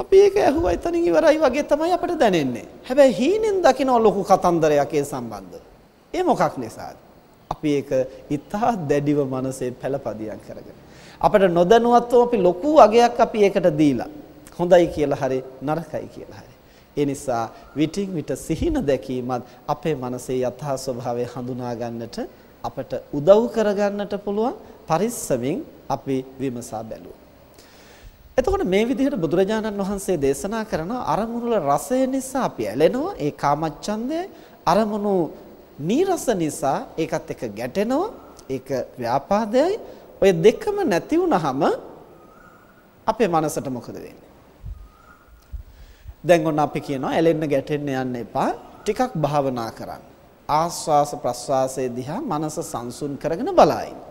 අපි ඒක ඇහුවා එතනින් ඉවරයි වගේ තමයි අපිට දැනෙන්නේ. හැබැයි හීනෙන් දකින්න ලොකු කතන්දරයක් ඒ සම්බන්ධ. ඒ මොකක් නිසාද? අපි ඒක ඉතා දැඩිව මනසේ පළපදියම් කරගෙන. අපිට නොදැනුවත්වම අපි ලොකු අගයක් අපි ඒකට දීලා. හොඳයි කියලා හරි නරකයි කියලා හරි. ඒ නිසා විටින් විට සිහින දැකීමත් අපේ මනසේ යථා ස්වභාවය හඳුනා ගන්නට අපට උදව් කරගන්නට පුළුවන්. පරිස්සමින් අපි විමසා බැලුවා. එතකොට මේ විදිහට බුදුරජාණන් වහන්සේ දේශනා කරන අරමුණු වල රසය නිසා අපි ඇලෙනවා ඒ කාමච්ඡන්දය. අරමුණු නීරස නිසා ඒකත් එක ගැටෙනවා ඒක ව්‍යාපාදයයි. ඔය දෙකම නැති වුනහම අපේ මනසට මොකද වෙන්නේ? දැන් ඔන්න අපි කියනවා ඇලෙන්න ගැටෙන්න යන්න එපා. ටිකක් භාවනා කරන්න. ආස්වාස ප්‍රස්වාසයේ දිහා මනස සංසුන් කරගෙන බලائන්න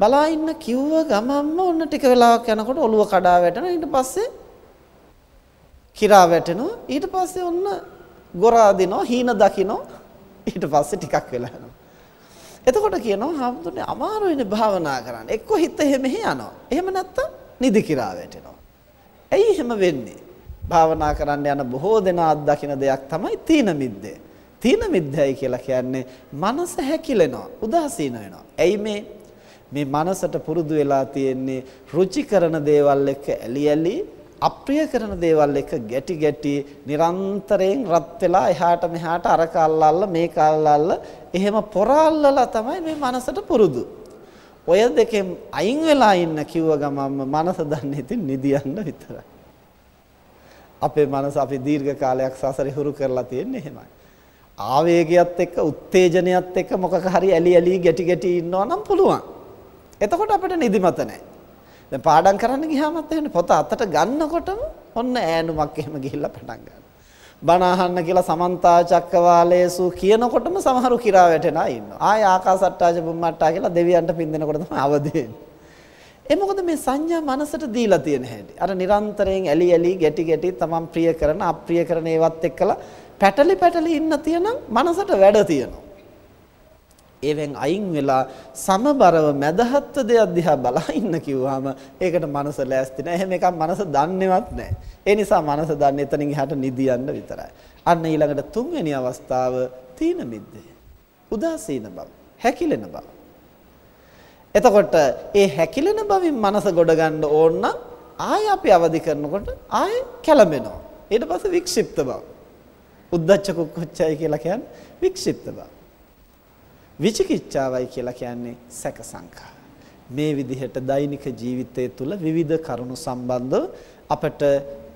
බලා ඉන්න කිව්ව ගමන්ම ඔන්න ටික වෙලාවක් යනකොට ඔළුව කඩා වැටෙනවා. ඊට පස්සේ කිරා වැටෙනවා. ඊට පස්සේ ඔන්න ගොරා දිනවා හීන දකිනවා. ඊට පස්සේ ටිකක් වෙලා යනවා. එතකොට කියනවා හාමුදුරනේ අමාරුයිනේ භාවනා කරන්න. එක්ක හිත එහෙම යනවා. එහෙම නැත්තම් නිදි කිරා වැටෙනවා. ඇයි එහෙම වෙන්නේ? භාවනා කරන්න යන බොහෝ දෙනා අත්දකින දෙයක් තමයි තීන මිද්දේ. තීන මිද්දයි කියලා කියන්නේ මනස හැකිලෙනවා උදාසීන වෙනවා. ඇයි මේ? මේ මනසට පුරුදු වෙලා තියෙන්නේ රුචි කරන දේවල් එක්ක ඇලි ඇලි අප්‍රිය කරන දේවල් එක්ක ගැටි ගැටි නිරන්තරයෙන් රත් වෙලා එහාට මෙහාට අර කල්ලාල්ල මේ කල්ලාල්ල එහෙම පොරාල්ලලා තමයි මේ මනසට පුරුදු. ඔය දෙකෙන් අයින් වෙලා ඉන්න කිව්ව ගමන්ම මනස දන්නේ ඉතින් නිදියන්න විතරයි. අපේ මනස අපි දීර්ඝ කාලයක් සසරේ හුරු කරලා තියෙන්නේ එහෙමයි. ආවේගයත් එක්ක උත්තේජනයත් එක්ක මොකක හරි ඇලි ඇලි ගැටි ගැටි ඉන්නවා නම් පුළුවන්. එතකොට අපිට නිදිමත නැහැ. දැන් පාඩම් කරන්න ගියාමත් එහෙනේ පොත අතට ගන්නකොටම ඔන්න ඈනුමක් එහෙම ගිහිල්ලා පටන් ගන්නවා. බණ අහන්න කියලා සමන්තා චක්කවාලේසු කියනකොටම සමහරු කිරා වැටෙනා ඉන්නවා. ආය ආකාසට්ටාජ බුම්මට්ටා කියලා දෙවියන්ට පින්දෙනකොට තමයි අවදි වෙන්නේ. ඒ මොකද මේ සංඥා මනසට දීලා තියෙන හැටි. අර නිරන්තරයෙන් ඇලි ඇලි ගැටි ගැටි තමන් ප්‍රිය කරන අප්‍රිය කරන ඒවත් එක්කලා පැටලි පැටලි ඉන්න තියනම් මනසට වැඩ තියෙනවා. ඒවෙන් අයින් වෙලා සමබරව මැදහත්ව දෙයක් දිහා බලා ඉන්න කිව්වම ඒකට මනස ලෑස්ති නැහැ. එහෙම එකක් මනස දන්නේවත් නැහැ. ඒ නිසා මනස දන්නේ එතනින් එහාට නිදියන්න විතරයි. අන්න ඊළඟට තුන්වෙනි අවස්ථාව තීන මිද්දේ. උදාසීන බව, හැකිලෙන බව. එතකොට ඒ හැකිලෙන බවින් මනස ගොඩ ගන්න ඕන නම් ආය අපි අවදි කරනකොට ආය කැළඹෙනවා. ඊට පස්සේ වික්ෂිප්ත බව. උද්දච්ච කුක්කුච්චයි කියලා කියන්නේ වික්ෂිප්ත බව. විචිකිච්ඡාවයි කියලා කියන්නේ සැක සංකා. මේ විදිහට දෛනික ජීවිතය තුළ විවිධ කරුණු සම්බන්ධව අපට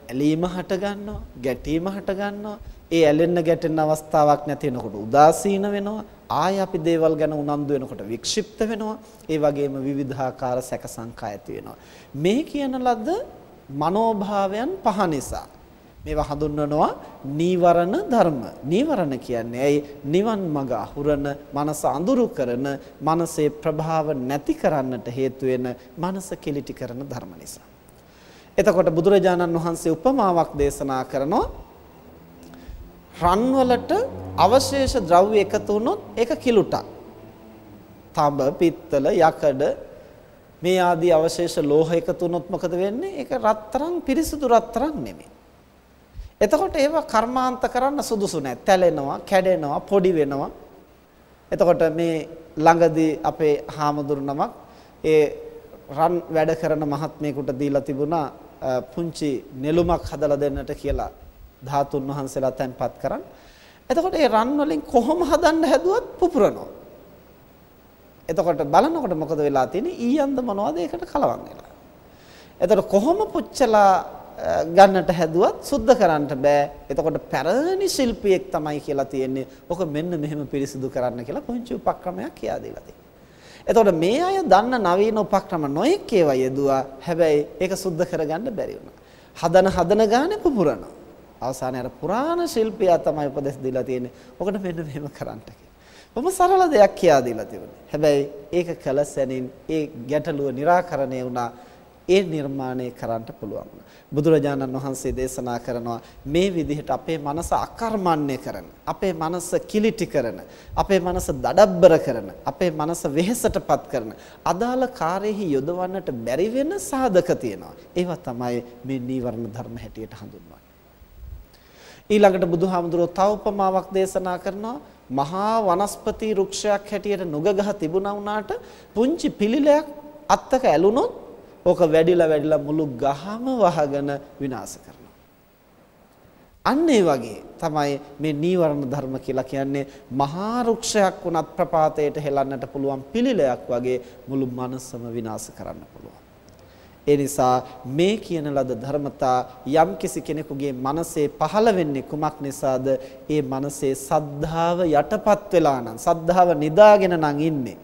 ඇලීම හට ගන්නවා, ගැටීම හට ගන්නවා. ඒ ඇලෙන්න ගැටෙන්න අවස්ථාවක් නැති වෙනකොට උදාසීන වෙනවා. ආය අපි දේවල් ගැන උනන්දු වෙනකොට වික්ෂිප්ත වෙනවා. ඒ වගේම විවිධාකාර සැක සංකා ඇති වෙනවා. මේ කියන ලද්ද මනෝභාවයන් පහ නිසා මේවා හඳුන්වනවා නීවරණ ධර්ම. නීවරණ කියන්නේ ඇයි? නිවන් මඟ අහුරන, මනස අඳුරු කරන, මනසේ ප්‍රභාව නැති කරන්නට හේතු වෙන, මනස කිලිටි කරන ධර්ම නිසා. එතකොට බුදුරජාණන් වහන්සේ උපමාවක් දේශනා කරනවා රන් වලට අවශේෂ ද්‍රව්‍ය එකතු වුණොත් ඒක කිලුටක්. තඹ, පිත්තල, යකඩ මේ ආදී අවශේෂ ලෝහ එකතු වුණොත් මොකද වෙන්නේ? ඒක රත්තරන් පිරිසුදු රත්තරන් නෙමෙයි. එතකොට ඒවා කර්මාන්ත කරන්න සුදුසු නැහැ. තැලෙනවා, කැඩෙනවා, පොඩි වෙනවා. එතකොට මේ ළඟදී අපේ හාමුදුරු නමක් ඒ රන් වැඩ කරන මහත්මයෙකුට දීලා තිබුණා පුංචි නෙළුමක් හදලා දෙන්නට කියලා ධාතුන් වහන්සේලා තැන්පත් කරන්. එතකොට ඒ රන් වලින් කොහොම හදන්න හැදුවත් පුපුරනවා. එතකොට බලනකොට මොකද වෙලා තියෙන්නේ? ඊයන්ද මොනවද ඒකට කලවම් වෙලා. එතකොට කොහොම පුච්චලා ගන්නට හැදුවත් සුද්ධ කරන්න බෑ. එතකොට පැරණි ශිල්පියෙක් තමයි කියලා තියෙන්නේ. ඔක මෙන්න මෙහෙම පිරිසිදු කරන්න කියලා පුංචි උපක්‍රමයක් කියා දීලා තියෙනවා. එතකොට මේ අය දන්න නවීන උපක්‍රම නොයෙක් ඒවා යෙදුවා. හැබැයි ඒක සුද්ධ කරගන්න බැරි වුණා. හදන හදන ගානේ පුපුරනවා. අවසානයේ අර පුරාණ ශිල්පියා තමයි උපදෙස් දීලා තියෙන්නේ. ඔකට මෙන්න මෙහෙම කරන්න බොහොම සරල දෙයක් කියා දීලා තිබුණේ. හැබැයි ඒක කළ සැනින් ඒ ගැටලුව निराකරණය වුණා. ඒ නිර්මාණය කරන්න පුළුවන්. බුදුරජාණන් වහන්සේ දේශනා කරනවා මේ විදිහට අපේ මනස අකර්මණ්‍ය කරන, අපේ මනස කිලිටි කරන, අපේ මනස දඩබ්බර කරන, අපේ මනස වෙහෙසටපත් කරන අදාළ කාර්යෙහි යොදවන්නට බැරි වෙන සාධක තියෙනවා. ඒවා තමයි මේ නීවරණ ධර්ම හැටියට හඳුන්වන්නේ. ඊළඟට බුදුහාමුදුරුවෝ තව උපමාවක් දේශනා කරනවා මහා වනස්පති වෘක්ෂයක් හැටියට නුගගහ තිබුණා වුණාට පුංචි පිළිලයක් අත්තක ඇලුනොත් ඕක වැඩිලා වැඩිලා මුළු ගහම වහගෙන විනාශ කරනවා. අන්න ඒ වගේ තමයි මේ නීවරණ ධර්ම කියලා කියන්නේ මහා වෘක්ෂයක් වුණත් ප්‍රපාතයට හෙලන්නට පුළුවන් පිළිලයක් වගේ මුළු මනසම විනාශ කරන්න පුළුවන්. ඒ නිසා මේ කියන ලද ධර්මතා යම්කිසි කෙනෙකුගේ මනසේ පහළ වෙන්නේ කුමක් නිසාද? ඒ මනසේ සද්ධාව යටපත් වෙලා නම් සද්ධාව නිදාගෙන නම් ඉන්නේ.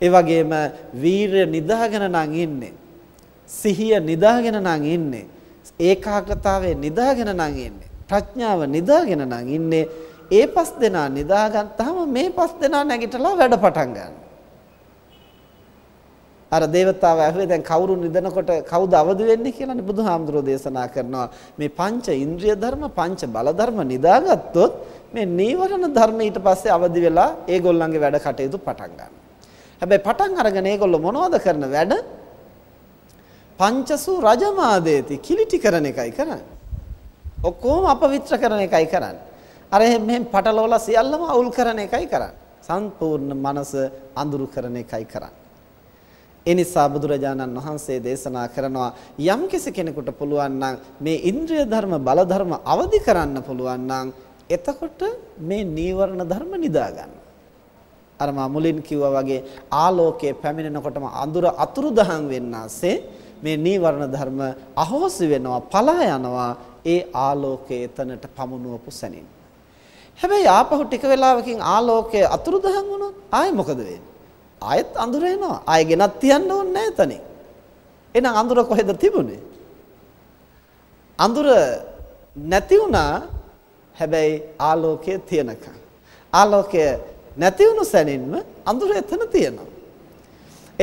ඒ වගේම වීරය නිදාගෙන නම් ඉන්නේ. සිහිය නිදාගෙන නම් ඉන්නේ. ඒකාග්‍රතාවය නිදාගෙන නම් ඉන්නේ. ප්‍රඥාව නිදාගෙන නම් ඉන්නේ. ඒ පස් දෙනා නිදාගත්තාම මේ පස් දෙනා නැගිටලා වැඩ පටන් ගන්නවා. අර දේවතාව ඇහුවේ දැන් කවුරු නිදනකොට කවුද අවදි වෙන්නේ කියලානේ බුදුහාමුදුරෝ දේශනා කරනවා මේ පංච ඉන්ද්‍රිය ධර්ම පංච බල ධර්ම නිදාගත්තොත් මේ නීවරණ ධර්ම ඊට පස්සේ අවදි වෙලා ඒගොල්ලන්ගේ වැඩ කටයුතු පටන් ගන්නවා හැබැයි පටන් අරගෙන ඒගොල්ලෝ මොනවද කරන වැඩ පංචසු රජමාදේති කිලිටි කරන එකයි කරන්නේ. ඔක්කොම අපවිත්‍ර කරන එකයි කරන්නේ. අර එහෙම මෙහෙම පටලවලා සියල්ලම අවුල් කරන එකයි කරන්නේ. සම්පූර්ණ මනස අඳුරු කරන එකයි කරන්නේ. ඒ නිසා බුදුරජාණන් වහන්සේ දේශනා කරනවා යම් කෙනෙකුට පුළුවන් නම් මේ ඉන්ද්‍රිය ධර්ම බල ධර්ම අවදි කරන්න පුළුවන් නම් එතකොට මේ නීවරණ ධර්ම නිදා ගන්න. අර මා මුලින් කිව්වා වගේ ආලෝකයේ පැමිණෙනකොටම අඳුර අතුරුදහන් වෙන්නාසේ මේ නීවරණ ධර්ම අහෝසි වෙනවා පලා යනවා ඒ ආලෝකයේ එතනට පමුණුවපු සැනින්. හැබැයි ආපහු ටික වෙලාවකින් ආලෝකය අතුරුදහන් වුණොත් ආයේ මොකද වෙන්නේ? ආයෙත් අඳුර එනවා. ආයෙ ගෙනත් තියන්න ඕනේ නැහැ එතනින්. එහෙනම් අඳුර කොහෙද තිබුණේ? අඳුර නැති වුණා හැබැයි ආලෝකය තියනකම්. ආලෝකය නැති වුණු සැනින්ම අඳුර එතන තියෙනවා.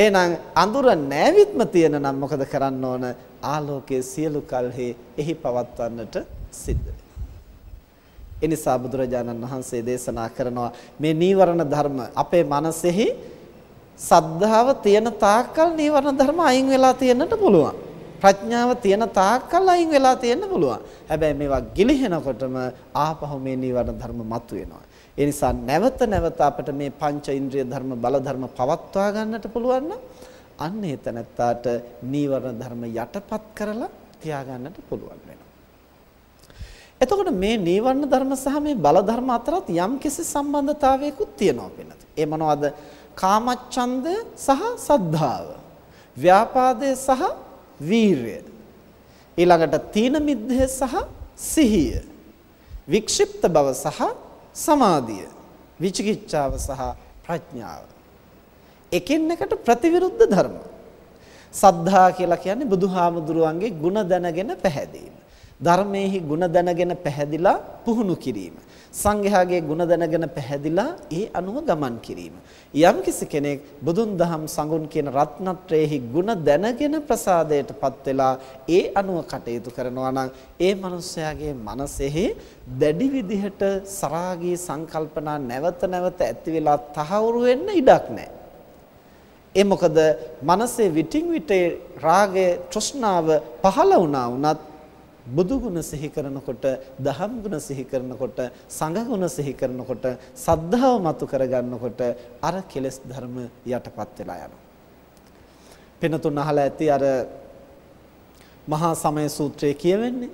එහෙනම් අඳුර නැවිත්ම තියෙන නම් මොකද කරන්න ඕන? ආලෝකයේ සියලු කල්හි එහි පවත්වන්නට සිද්ධ වෙනවා. එනිසා බුදුරජාණන් වහන්සේ දේශනා කරනවා මේ නීවරණ ධර්ම අපේ මනසෙහි සද්ධාව තියෙන තාක්කල් නීවරණ ධර්ම අයින් වෙලා තියෙන්නට පුළුවන්. ප්‍රඥාව තියෙන තාක්කල් අයින් වෙලා තියෙන්න පුළුවන්. හැබැයි මේවා ගිලිහෙනකොටම ආපහු මේ නීවරණ ධර්ම මතුවෙනවා. ඒ නිසා නැවත නැවත අපිට මේ පංච ඉන්ද්‍රිය ධර්ම බල ධර්ම පවත්වා ගන්නට පුළුවන් නම් අන්න එතනත්තාට නීවරණ ධර්ම යටපත් කරලා තියාගන්නට පුළුවන් වෙනවා. එතකොට මේ නීවරණ ධර්ම සහ මේ බල ධර්ම අතරත් යම්කිසි සම්බන්ධතාවයකුත් තියෙනවා වෙනත්. ඒ මොනවද? කාමච්ඡන්දය සහ සද්ධාව. ව්‍යාපාදය සහ වීරය. ඊළඟට තීන මිද්දය සහ සිහිය. වික්ෂිප්ත බව සහ සමාධිය. විචිකිච්ඡාව සහ ප්‍රඥාව. එකින් එකට ප්‍රතිවිරුද්ධ ධර්ම. සද්ධා කියලා කියන්නේ බුදුහාමුදුරුවන්ගේ ගුණ දැනගෙන පැහැදීම. ධර්මයේහි ගුණ දැනගෙන පැහැදිලා පුහුණු කිරීම. සංඝයාගේ ගුණ දැනගෙන පැහැදිලා ඒ අනුව ගමන් කිරීම. යම්කිසි කෙනෙක් බුදුන් දහම් සංගුණ කියන රත්නත්‍රයේහි ගුණ දැනගෙන ප්‍රසාදයටපත් වෙලා ඒ අනුව කටයුතු කරනවා නම් ඒ මනුස්සයාගේ මනසෙහි දැඩි විදිහට සරාගී සංකල්පනා නැවත නැවත ඇති වෙලා තහවුරු වෙන්න ඉඩක් නැහැ. ඒ මොකද මනසේ විටින් විට රාගය තෘෂ්ණාව පහළ වුණා වුණත් බුදු ගුණ සිහි කරනකොට, දහම් ගුණ සිහි කරනකොට, සංඝ ගුණ සිහි කරනකොට, සද්ධාව මතු කරගන්නකොට අර කෙලෙස් ධර්ම යටපත් වෙලා යනවා. පිනතුන් අහලා ඇති අර මහා සමය සූත්‍රයේ කියවෙන්නේ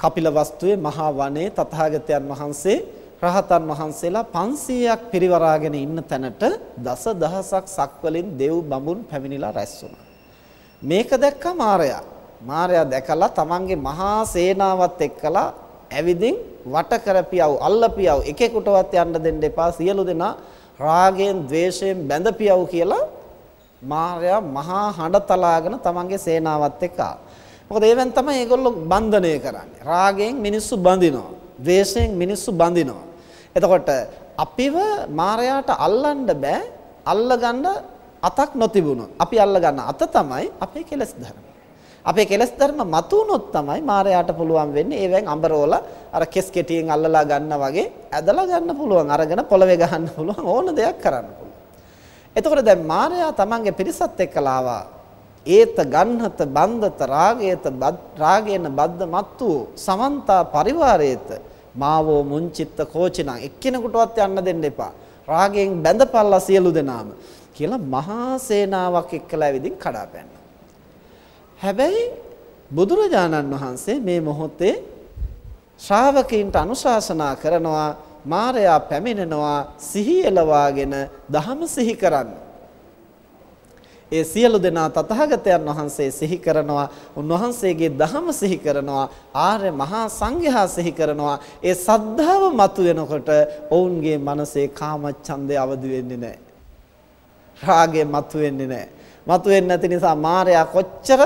කපිල වස්තුවේ මහා වනයේ තථාගතයන් වහන්සේ රහතන් වහන්සේලා 500ක් පිරිවරාගෙන ඉන්න තැනට දස දහසක් සක්වලින් දෙව් බඹුන් පැමිණිලා රැස් වුණා. මේක දැක්ක මාරයා මාර්යා දැකලා තමන්ගේ මහා සේනාවත් එක්කලා ඇවිදින් වට කරපියව් අල්ලපියව් එකෙකුටවත් යන්න දෙන්න එපා සියලු දෙනා රාගයෙන් ද්වේෂයෙන් බැඳපියව් කියලා මාර්යා මහා හඬ තලාගෙන තමන්ගේ සේනාවත් එක්ක මොකද ඒවෙන් තමයි ඒගොල්ලෝ බන්ධනය කරන්නේ. රාගයෙන් මිනිස්සු බඳිනවා. ද්වේෂයෙන් මිනිස්සු බඳිනවා. එතකොට අපිව මාර්යාට අල්ලන්න බෑ. අල්ලගන්න අතක් නොතිබුණොත්. අපි අල්ලගන්න අත තමයි අපේ කෙලස් ධර්ම. අපේ කෙලස් ධර්ම මතුනොත් තමයි මාරයාට පුළුවන් වෙන්නේ ඒවෙන් අඹරෝල අර කෙස් කෙටියෙන් අල්ලලා ගන්න වගේ ඇදලා ගන්න පුළුවන් අරගෙන පොළවේ ගහන්න පුළුවන් ඕන දෙයක් කරන්න පුළුවන්. එතකොට දැන් මාරයා තමන්ගේ පිරිසත් එක්කලා ආවා. ඒත ගන්හත බන්දත රාගයත රාගේන බද්ද මත්තු සමන්තා පරිවාරයේත මාවෝ මුංචිත්ත කෝචිනං එක්කිනෙකුටවත් යන්න දෙන්න එපා. රාගයෙන් බැඳපල්ලා සියලු දෙනාම කියලා මහා සේනාවක් එක්කලා ඇවිදින් කඩාපැන්න. හැබැයි බුදුරජාණන් වහන්සේ මේ මොහොතේ ශ්‍රාවකීන්ට අනුශාසනා කරනවා මාරයා පැමිණෙනවා සිහි එලවාගෙන දහම සිහි කරන්න. ඒ සියලු දෙනා තථාගතයන් වහන්සේ සිහි කරනවා උන්වහන්සේගේ දහම සිහි කරනවා ආර්ය මහා සංඝයා සිහි කරනවා. ඒ සද්ධාව මතු වෙනකොට ඔවුන්ගේ මනසේ කාමච්ඡන්දය අවදි වෙන්නේ නැහැ. රාගය මතු වෙන්නේ නැහැ. මතු වෙන්නේ නැති නිසා මායя කොච්චර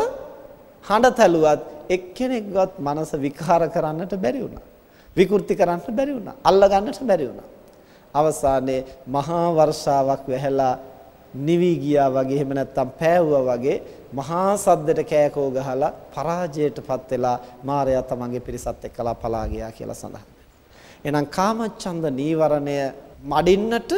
හඬ තැළුවත් එක්කෙනෙක්වත් මනස විකාර කරන්නට බැරි වුණා. විකෘති කරන්න බැරි වුණා. අල්ල ගන්නට බැරි වුණා. අවසානයේ මහා වර්ෂාවක් වැහැලා නිවි ගියා වගේ එහෙම නැත්නම් පෑවුවා වගේ මහා සද්දට කෑකෝ ගහලා පරාජයටපත් වෙලා මාරයා තමන්ගේ පිරිසත් එක්කලා පලා ගියා කියලා සඳහන්. එහෙනම් කාමච්ඡන්ද නීවරණය මඩින්නට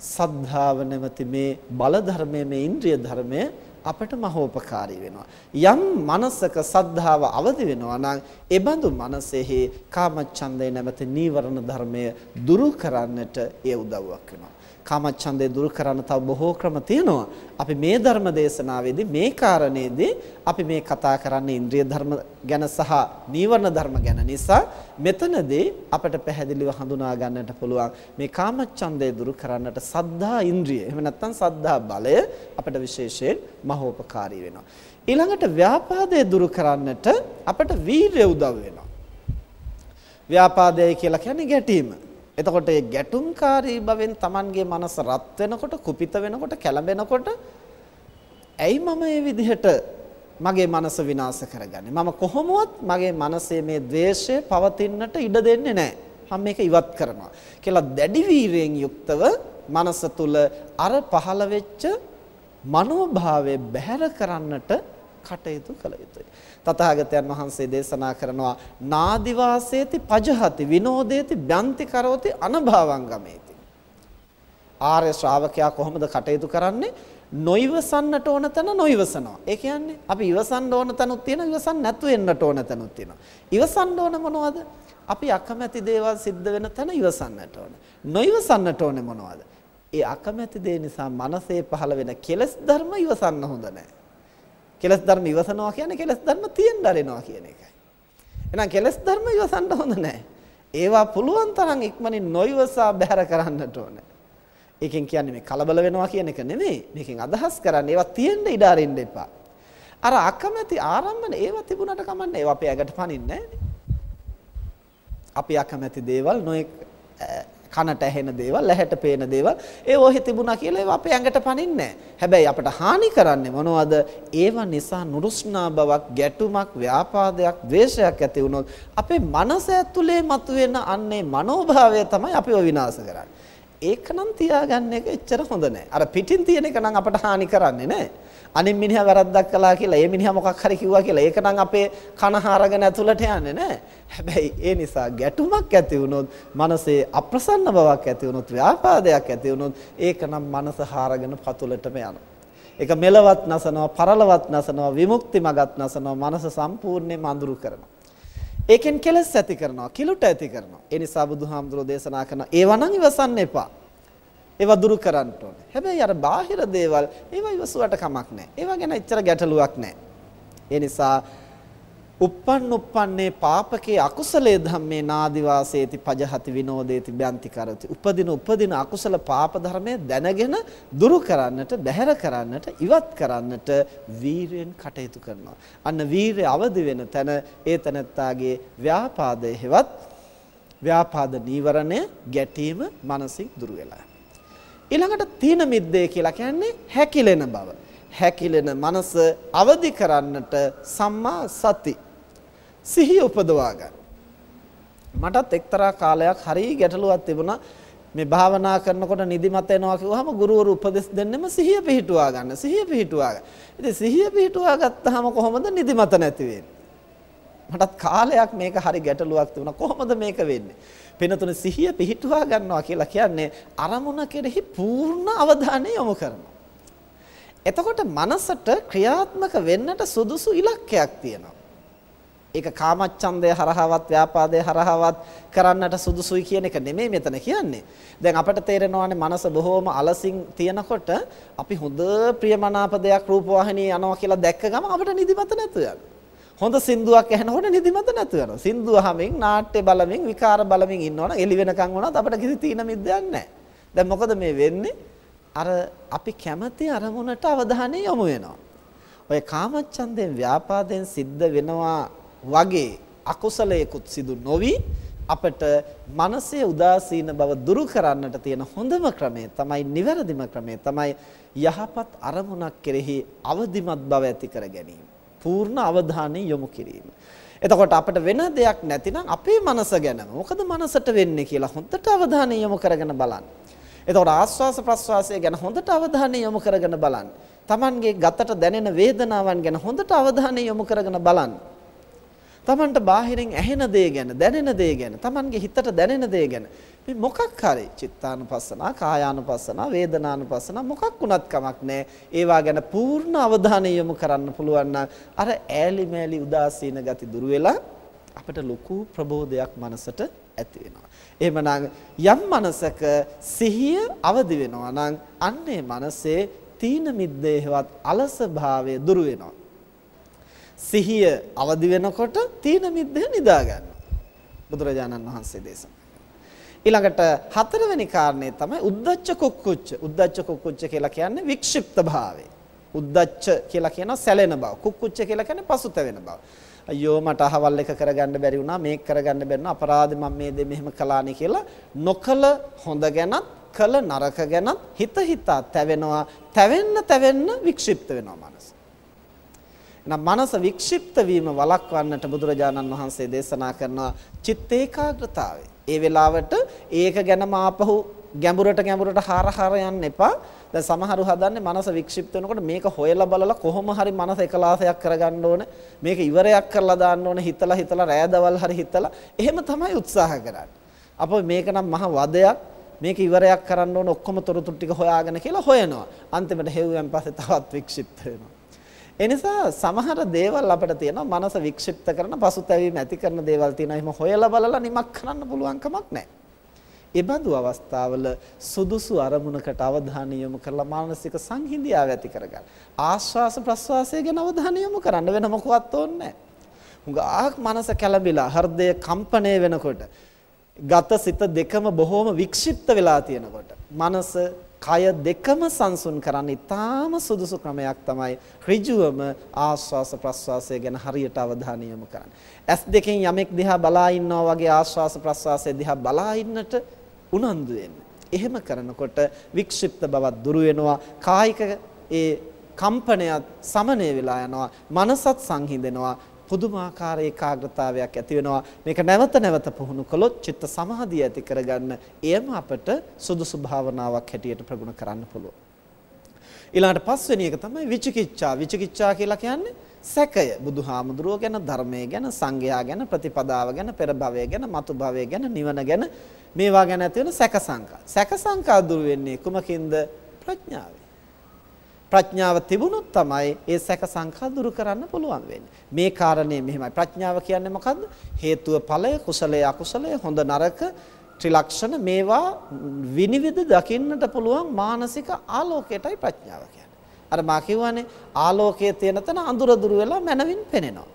සද්ධාව නැමැති මේ බල ධර්මයේ මේ ඉන්ද්‍රිය ධර්මයේ අපට මහෝපකාරී වෙනවා. යම් මනසක සද්ධාව අවදි වෙනවා නම් ඒ බඳු මනසෙහි කාමච්ඡන්දේ නැමැති නීවරණ ධර්මය දුරු කරන්නට ඒ උදව්වක් වෙනවා. කාමච්ඡන්දේ දුරු කරන්න තව බොහෝ ක්‍රම තියෙනවා. අපි මේ ධර්ම දේශනාවේදී මේ කාරණේදී අපි මේ කතා කරන්නේ ඉන්ද්‍රිය ධර්ම ගැන සහ නීවරණ ධර්ම ගැන නිසා මෙතනදී අපට පැහැදිලිව හඳුනා ගන්නට පුළුවන් මේ කාමච්ඡන්දේ දුරු කරන්නට සද්ධා ඉන්ද්‍රිය එහෙම නැත්නම් සද්ධා බලය අපට විශේෂයෙන් මහෝපකාරී වෙනවා. ඊළඟට ව්‍යාපාදයේ දුරු කරන්නට අපට වීරිය උදව් වෙනවා. ව්‍යාපාදයයි කියලා කියන්නේ ගැටීම. එතකොට මේ ගැටුම්කාරී බවෙන් Tamanගේ මනස රත් වෙනකොට කුපිත වෙනකොට කැළඹෙනකොට ඇයි මම මේ විදිහට මගේ මනස විනාශ කරගන්නේ? මම කොහොමවත් මගේ මනසේ මේ द्वේෂය පවතින්නට ඉඩ දෙන්නේ නැහැ. මම මේක ඉවත් කරනවා. කියලා දැඩි වීරයෙන් යුක්තව මනස තුල අර පහළ වෙච්ච මනෝභාවය බැහැර කරන්නට කටයුතු කළ යුතුයි. තථාගතයන් වහන්සේ දේශනා කරනවා නාදිවාසේති පජහති විනෝදේති බ්‍යන්ති කරෝති අනභවංගමේති. ආර්ය ශ්‍රාවකයා කොහොමද කටයුතු කරන්නේ? නොයිවසන්නට ඕන තැන නොයිවසනවා ඒ කියන්නේ අපි ඉවසන්න ඕන තැනුත් තියෙනවා ඉවසන්න නැතු වෙන්නට ඕන තැනුත් තියෙනවා. ඉවසන්න ඕන මොනවද? අපි අකමැති දේවල් සිද්ධ වෙන තැන ඉවසන්නට ඕන. නොයිවසන්නට ඕනේ මොනවද? ඒ අකමැති දේ නිසා මනසේ පහළ වෙන කෙලෙස් ධර්ම ඉවසන්න හොඳ නැහැ කෙලස් ධර්ම ඉවසනවා කියන්නේ කෙලස් ධර්ම තියෙන්න අරිනවා කියන එකයි. එහෙනම් කෙලස් ධර්ම ඉවසන්න හොඳ නැහැ. ඒවා පුළුවන් තරම් ඉක්මනින් නොයවසා බැහැර කරන්නට ඕනේ. ඒකෙන් කියන්නේ මේ කලබල වෙනවා කියන එක නෙමෙයි. මේකෙන් අදහස් කරන්නේ ඒවා තියෙන්න ඉඩ අරින්න එපා. අර අකමැති ආරම්භන ඒවා තිබුණට කමන්නේ ඒවා අපේ ඇඟට පනින්නේ අපි අකමැති දේවල් නොඑක් කනට ඇහෙන දේවල්, ඇහැට පේන දේවල් ඒ ඔහෙ තිබුණා කියලා ඒවා අපේ ඇඟට පනින්නේ හැබැයි අපට හානි කරන්නේ මොනවද? ඒව නිසා නුරුස්නා බවක්, ගැටුමක්, ව්‍යාපාදයක්, ද්වේෂයක් ඇති වුණොත් අපේ මනස ඇතුලේ මතුවෙන අන්නේ මනෝභාවය තමයි අපිව විනාශ කරන්නේ. ඒක නම් තියාගන්න එක එච්චර හොඳ නැහැ. අර පිටින් තියෙන එක නම් අපට හානි කරන්නේ නැහැ. අනිත් මිනිහා වැරද්දක් කළා කියලා ඒ මිනිහා මොකක් හරි කිව්වා කියලා ඒක නම් අපේ කන හරගෙන ඇතුළට යන්නේ නැහැ. හැබැයි ඒ නිසා ගැටුමක් ඇති වුණොත් මනසේ අප්‍රසන්න බවක් ඇති වුණොත් ව්‍යාපාදයක් ඇති වුණොත් ඒක නම් මනස හරගෙන පතුලටම යනවා. ඒක මෙලවත් නැසනවා පරලවත් නැසනවා විමුක්ති මගත් නැසනවා මනස සම්පූර්ණයෙන්ම අඳුරු කරනවා. ඒකෙන් කෙලස් ඇති කරනවා කිලුට ඇති කරනවා. ඒ නිසා බුදුහාමුදුරෝ දේශනා කරන ඒවා නම් ඉවසන්න එපා. ඒවා දුරු කරන්න ඕනේ. හැබැයි අර බාහිර දේවල් ඒවා ඉවසුවට කමක් නැහැ. ඒවා ගැන එච්චර ගැටලුවක් නැහැ. ඒ නිසා uppන් uppන්නේ පාපකේ අකුසලයේ ධම්මේ නාදිවාසේති පජහති විනෝදේති බ්‍යන්ති කරති. උපදින උපදින අකුසල පාප ධර්මයේ දැනගෙන දුරු කරන්නට, බැහැර කරන්නට, ඉවත් කරන්නට වීරයෙන් කටයුතු කරනවා. අන්න වීරය අවදි වෙන තැන ඒ තනත්තාගේ ව්‍යාපාදයේ හෙවත් ව්‍යාපාද නීවරණය ගැටීම මනසින් දුරු වෙලා ඊළඟට තීන මිද්දේ කියලා කියන්නේ හැකිලෙන බව. හැකිලෙන මනස අවදි කරන්නට සම්මා සති සිහිය උපදවා ගන්න. මටත් එක්තරා කාලයක් හරිය ගැටලුවක් තිබුණා මේ භාවනා කරනකොට නිදිමත එනවා කිව්වහම ගුරුවරු උපදෙස් දෙන්නෙම සිහිය පිහිටුවා ගන්න සිහිය පිහිටුවා ගන්න. ඉතින් සිහිය පිහිටුවා ගත්තාම කොහොමද නිදිමත නැති වෙන්නේ? මටත් කාලයක් මේක හරි ගැටලුවක් තිබුණා. කොහොමද මේක වෙන්නේ? පිනතුනේ සිහිය පිහිටුවා ගන්නවා කියලා කියන්නේ අරමුණ කෙරෙහි පූර්ණ අවධානය යොමු කරනවා. එතකොට මනසට ක්‍රියාත්මක වෙන්නට සුදුසු ඉලක්කයක් තියෙනවා. ඒක කාමච්ඡන්දය හරහාවත් ව්‍යාපාදය හරහාවත් කරන්නට සුදුසුයි කියන එක නෙමෙයි මෙතන කියන්නේ. දැන් අපිට තේරෙනවානේ මනස බොහොම අලසින් තියනකොට අපි හොඳ ප්‍රියමනාප දෙයක් රූපවාහිනිය යනවා කියලා දැක්ක ගම අපිට නිදිමත නැතු යනවා. හොඳ සින්දුවක් ඇහෙනකොට නිදිමත නැතු වෙනවා. සින්දුව හැමින් නාට්‍ය බලමින් විකාර බලමින් ඉන්නවනම් එළි වෙනකන් වුණත් අපිට කිසි තීන මිද්දයක් නැහැ. දැන් මොකද මේ වෙන්නේ? අර අපි කැමති අරමුණට අවධානය යොමු වෙනවා. ඔය කාමච්ඡන්දයෙන් ව්‍යාපාදයෙන් සිද්ධ වෙනවා වගේ අකුසලයකුත් සිදු නොවි අපට මනසේ උදාසීන බව දුරු කරන්නට තියෙන හොඳම ක්‍රමය තමයි නිවැරදිම ක්‍රමය තමයි යහපත් අරමුණක් කෙරෙහි අවදිමත් බව ඇති කර ගැනීම. පූර්ණ අවධානය යොමු කිරීම. එතකොට අපිට වෙන දෙයක් නැතිනම් අපේ මනස ගැන මොකද මනසට වෙන්නේ කියලා හොඳට අවධානය යොමු කරගෙන බලන්න. එතකොට ආස්වාස ප්‍රස්වාසය ගැන හොඳට අවධානය යොමු කරගෙන බලන්න. Tamanගේ ගතට දැනෙන වේදනාවන් ගැන හොඳට අවධානය යොමු කරගෙන බලන්න. Tamanට බාහිරින් ඇහෙන දේ ගැන, දැනෙන දේ ගැන, Tamanගේ හිතට දැනෙන දේ ගැන මේ මොකක් හරි චිත්තානුපස්සනා, කායානුපස්සනා, වේදනානුපස්සනා මොකක් වුණත් කමක් නැහැ. ඒවා ගැන පූර්ණ අවධානය යොමු කරන්න පුළුවන් නම් අර ඈලි මෑලි උදාසීන ගති දුර වෙලා අපිට ලොකු ප්‍රබෝධයක් මනසට ඇති වෙනවා. එහෙමනම් යම් මනසක සිහිය අවදි වෙනවා නම් අන්නේ මනසේ තීන මිද්දේවත් අලස භාවය දුරු වෙනවා. සිහිය අවදි වෙනකොට තීන මිද්දේ නිදා ගන්නවා. බුදුරජාණන් වහන්සේ දේශනා ඊළඟට හතරවෙනි කාරණේ තමයි උද්දච්ච කුක්කුච්ච. උද්දච්ච කුක්කුච්ච කියලා කියන්නේ වික්ෂිප්ත භාවය. උද්දච්ච කියලා කියනවා සැලෙන බව. කුක්කුච්ච කියලා කියන්නේ පසුතැවෙන බව. අයියෝ මට අහවල් එක කරගන්න බැරි වුණා මේක කරගන්න බැරි වුණා අපරාධෙ මම මේ දේ මෙහෙම කළානේ කියලා නොකල හොඳ ගැනත් කල නරක ගැනත් හිත හිතා තැවෙනවා තැවෙන්න තැවෙන්න වික්ෂිප්ත වෙනවා මනස. එහෙනම් මනස වික්ෂිප්ත වීම වළක්වන්නට බුදුරජාණන් වහන්සේ දේශනා කරනවා චිත්ත ඒකාග්‍රතාවය. ඒ වෙලාවට ඒක ගැනම ආපහු ගැඹුරට ගැඹුරට හාර හාර යන්න එපා. දැන් සමහරු හදන්නේ මනස වික්ෂිප්ත වෙනකොට මේක හොයලා බලලා කොහොම හරි මනස එකලාසයක් කරගන්න ඕන. මේක ඉවරයක් කරලා දාන්න ඕන හිතලා හිතලා රෑදවල් හරි හිතලා එහෙම තමයි උත්සාහ කරන්නේ. අපෝ මේක නම් මහ වදයක්. මේක ඉවරයක් කරන්න ඕන ඔක්කොම තොරතුරු ටික හොයාගෙන කියලා හොයනවා. අන්තිමට හෙව්වෙන් පස්සේ තවත් වික්ෂිප්ත වෙනවා. එනිසා සමහර දේවල් අපිට තියෙනවා මනස වික්ෂිප්ත කරන පසුතැවීම ඇති කරන දේවල් තියෙනවා. එහෙම හොයලා බලලා නිමක් කරන්න පුළුවන් කමක් නැහැ. එබඳු අවස්ථාවල සුදුසු අරමුණකට අවධානය යොමු කරලා මානසික සංහිඳියාව ඇති කරගන්න. ආශ්වාස ප්‍රශ්වාසය ගැන අවධානය යොමු කරන්න වෙන මොකවත් ඕනේ නැහැ. හුඟක් මනස කැළඹිලා හෘදය කම්පණය වෙනකොට ගත සිත දෙකම බොහොම වික්ෂිප්ත වෙලා තියෙනකොට මනස කය දෙකම සංසුන් කරන්න ඉතාම සුදුසු ක්‍රමයක් තමයි ඍජුවම ආශ්වාස ප්‍රශ්වාසය ගැන හරියට අවධානය යොමු කරන්න. ඇස් දෙකෙන් යමෙක් දිහා බලා ඉන්නවා වගේ ආශ්වාස ප්‍රශ්වාසය දිහා බලා ඉන්නට උනන්දු වෙන්න. එහෙම කරනකොට වික්ෂිප්ත බවක් දුරු වෙනවා. කායික ඒ කම්පනයත් සමනය වෙලා යනවා. මනසත් සංහිඳෙනවා. පුදුමාකාර ඒකාග්‍රතාවයක් ඇති වෙනවා මේක නැවත නැවත පුහුණු කළොත් චිත්ත සමාධිය ඇති කරගන්න එයම අපට සුදුසු භාවනාවක් හැටියට ප්‍රගුණ කරන්න පුළුවන් ඊළඟට පස්වෙනි එක තමයි විචිකිච්ඡා විචිකිච්ඡා කියලා කියන්නේ සැකය බුදුහාමුදුරුවෝ ගැන ධර්මයේ ගැන සංඝයා ගැන ප්‍රතිපදාව ගැන පෙර භවය ගැන මතු භවය ගැන නිවන ගැන මේවා ගැන ඇති වෙන සැක සංකා සැක සංකා දුරු වෙන්නේ කුමකින්ද ප්‍රඥාවෙන් ප්‍රඥාව තිබුණොත් තමයි ඒ සැක සංකා දුරු කරන්න පුළුවන් වෙන්නේ. මේ කාරණේ මෙහෙමයි. ප්‍රඥාව කියන්නේ මොකද්ද? හේතුව ඵලය, කුසලය, අකුසලය, හොඳ නරක ත්‍රිලක්ෂණ මේවා විනිවිද දකින්නට පුළුවන් මානසික ආලෝකයටයි ප්‍රඥාව කියන්නේ. අර මා කියවනේ ආලෝකයේ තියෙන තැන අඳුර දුරු වෙලා මනවින් පෙනෙනවා.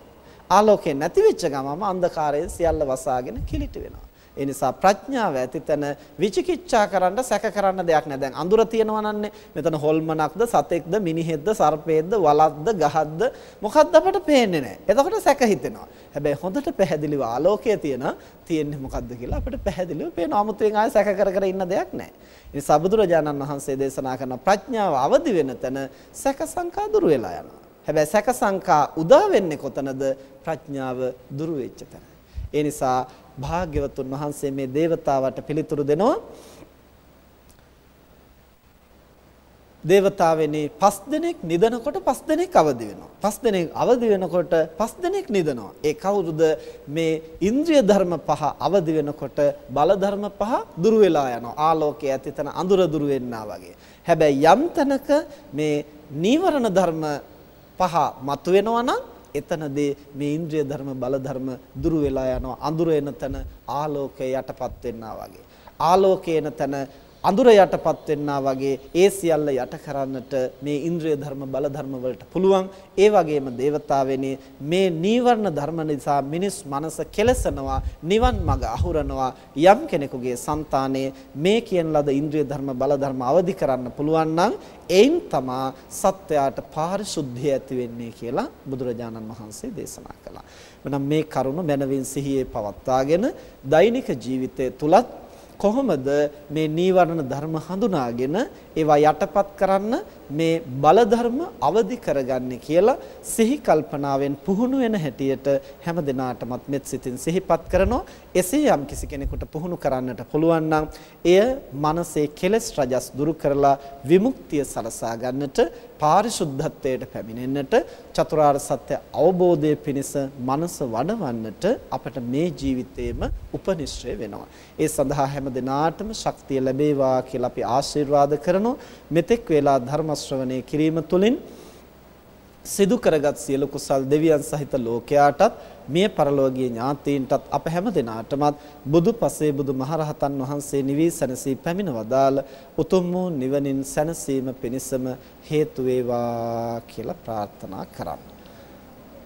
ආලෝකේ නැති වෙච්ච ගමම අන්ධකාරයේ සියල්ල වසාගෙන කිලිට වෙනවා. ඒ නිසා ප්‍රඥාව ඇති තැන විචිකිච්ඡා කරන්න සැක කරන්න දෙයක් නැහැ. දැන් අඳුර තියෙනවා නන්නේ. මෙතන හොල්මනක්ද, සතෙක්ද, මිනිහෙක්ද, සර්පේක්ද, වලක්ද, ගහක්ද මොකක්ද අපට පේන්නේ නැහැ. එතකොට සැක හිතෙනවා. හැබැයි හොඳට පැහැදිලිව ආලෝකය තියෙන තියෙන්නේ මොකද්ද කියලා අපිට පැහැදිලිව පේනවා. 아무තෙන් ආයෙ සැක කර කර ඉන්න දෙයක් නැහැ. ඒ නිසා බුදුරජාණන් වහන්සේ දේශනා කරන ප්‍රඥාව අවදි වෙන තැන සැක සංකා දුර වෙලා යනවා. හැබැයි සැක සංකා උදා වෙන්නේ කොතනද? ප්‍රඥාව දුරු වෙච්ච තැන. ඒ නිසා භාග්‍යවතුන් වහන්සේ මේ దేవතාවට පිළිතුරු දෙනවා දේවතාවෙනි පස් දෙනෙක් නිදනකොට පස් දෙනෙක් අවදි වෙනවා. පස් දෙනෙක් අවදි වෙනකොට පස් දෙනෙක් නිදනවා. ඒ කවුරුද මේ ඉන්ද්‍රිය ධර්ම පහ අවදි වෙනකොට බල ධර්ම පහ දුරු වෙලා යනවා. ආලෝකයේ ඇතිතන අඳුර දුරු වෙන්නා වගේ. හැබැයි යම් තැනක මේ නීවරණ ධර්ම පහ මතුවෙනවා නම් එතනදී මේ ඉන්ද්‍රිය ධර්ම බල ධර්ම දුරු වෙලා යනවා. අඳුර එන තැන ආලෝකය යටපත් වෙන්නා වගේ. ආලෝකේන තැන අඳුර යටපත් වෙන්නා වගේ ඒ සියල්ල යට කරන්නට මේ ඉන්ද්‍රිය ධර්ම බල ධර්ම වලට පුළුවන් ඒ වගේම దేవතාවෙනි මේ නීවරණ ධර්ම නිසා මිනිස් මනස කෙලසනවා නිවන් මඟ අහුරනවා යම් කෙනෙකුගේ సంతානයේ මේ කියන ලද ඉන්ද්‍රිය ධර්ම බල ධර්ම අවදි කරන්න පුළුවන් නම් එයින් තමා සත්‍යයට පාරිශුද්ධිය ඇති වෙන්නේ කියලා බුදුරජාණන් වහන්සේ දේශනා කළා. එනම් මේ කරුණ මනවින් සිහියේ පවත්වාගෙන දෛනික ජීවිතය තුලත් කොහොමද මේ නීවරණ ධර්ම හඳුනාගෙන ඒවා යටපත් කරන්න මේ බල ධර්ම අවදි කරගන්නේ කියලා සිහි කල්පනාවෙන් පුහුණු වෙන හැටියට හැම දිනාටමත් මෙත් සිතින් සිහිපත් කරනවා එසේ යම් කිසි කෙනෙකුට පුහුණු කරන්නට පුළුවන් නම් එය මනසේ කෙලෙස් රජස් දුරු කරලා විමුක්තිය සලසා ගන්නට පාරිශුද්ධත්වයට පැමිණෙන්නට චතුරාර්ය සත්‍ය අවබෝධය පිණිස මනස වඩවන්නට අපට මේ ජීවිතේම උපනිශ්‍රය වෙනවා. ඒ සඳහා හැම දිනාටම ශක්තිය ලැබේවා කියලා අපි ආශිර්වාද කරනවා. මෙතෙක් වේලා ධර්ම ශ්‍රවණය කිරීම තුළින් සිදු කරගත් සියලු කුසල් දෙවියන් සහිත ලෝකයාටත් මිය පරලෝකීය ඥාතීන්ටත් අප හැම දිනාටමත් බුදු පසේ බුදු මහරහතන් වහන්සේ නිවී සැනසී පැමිණ වදාළ උතුම් වූ නිවනින් සැනසීම පිණිසම හේතු වේවා කියලා ප්‍රාර්ථනා කරමු.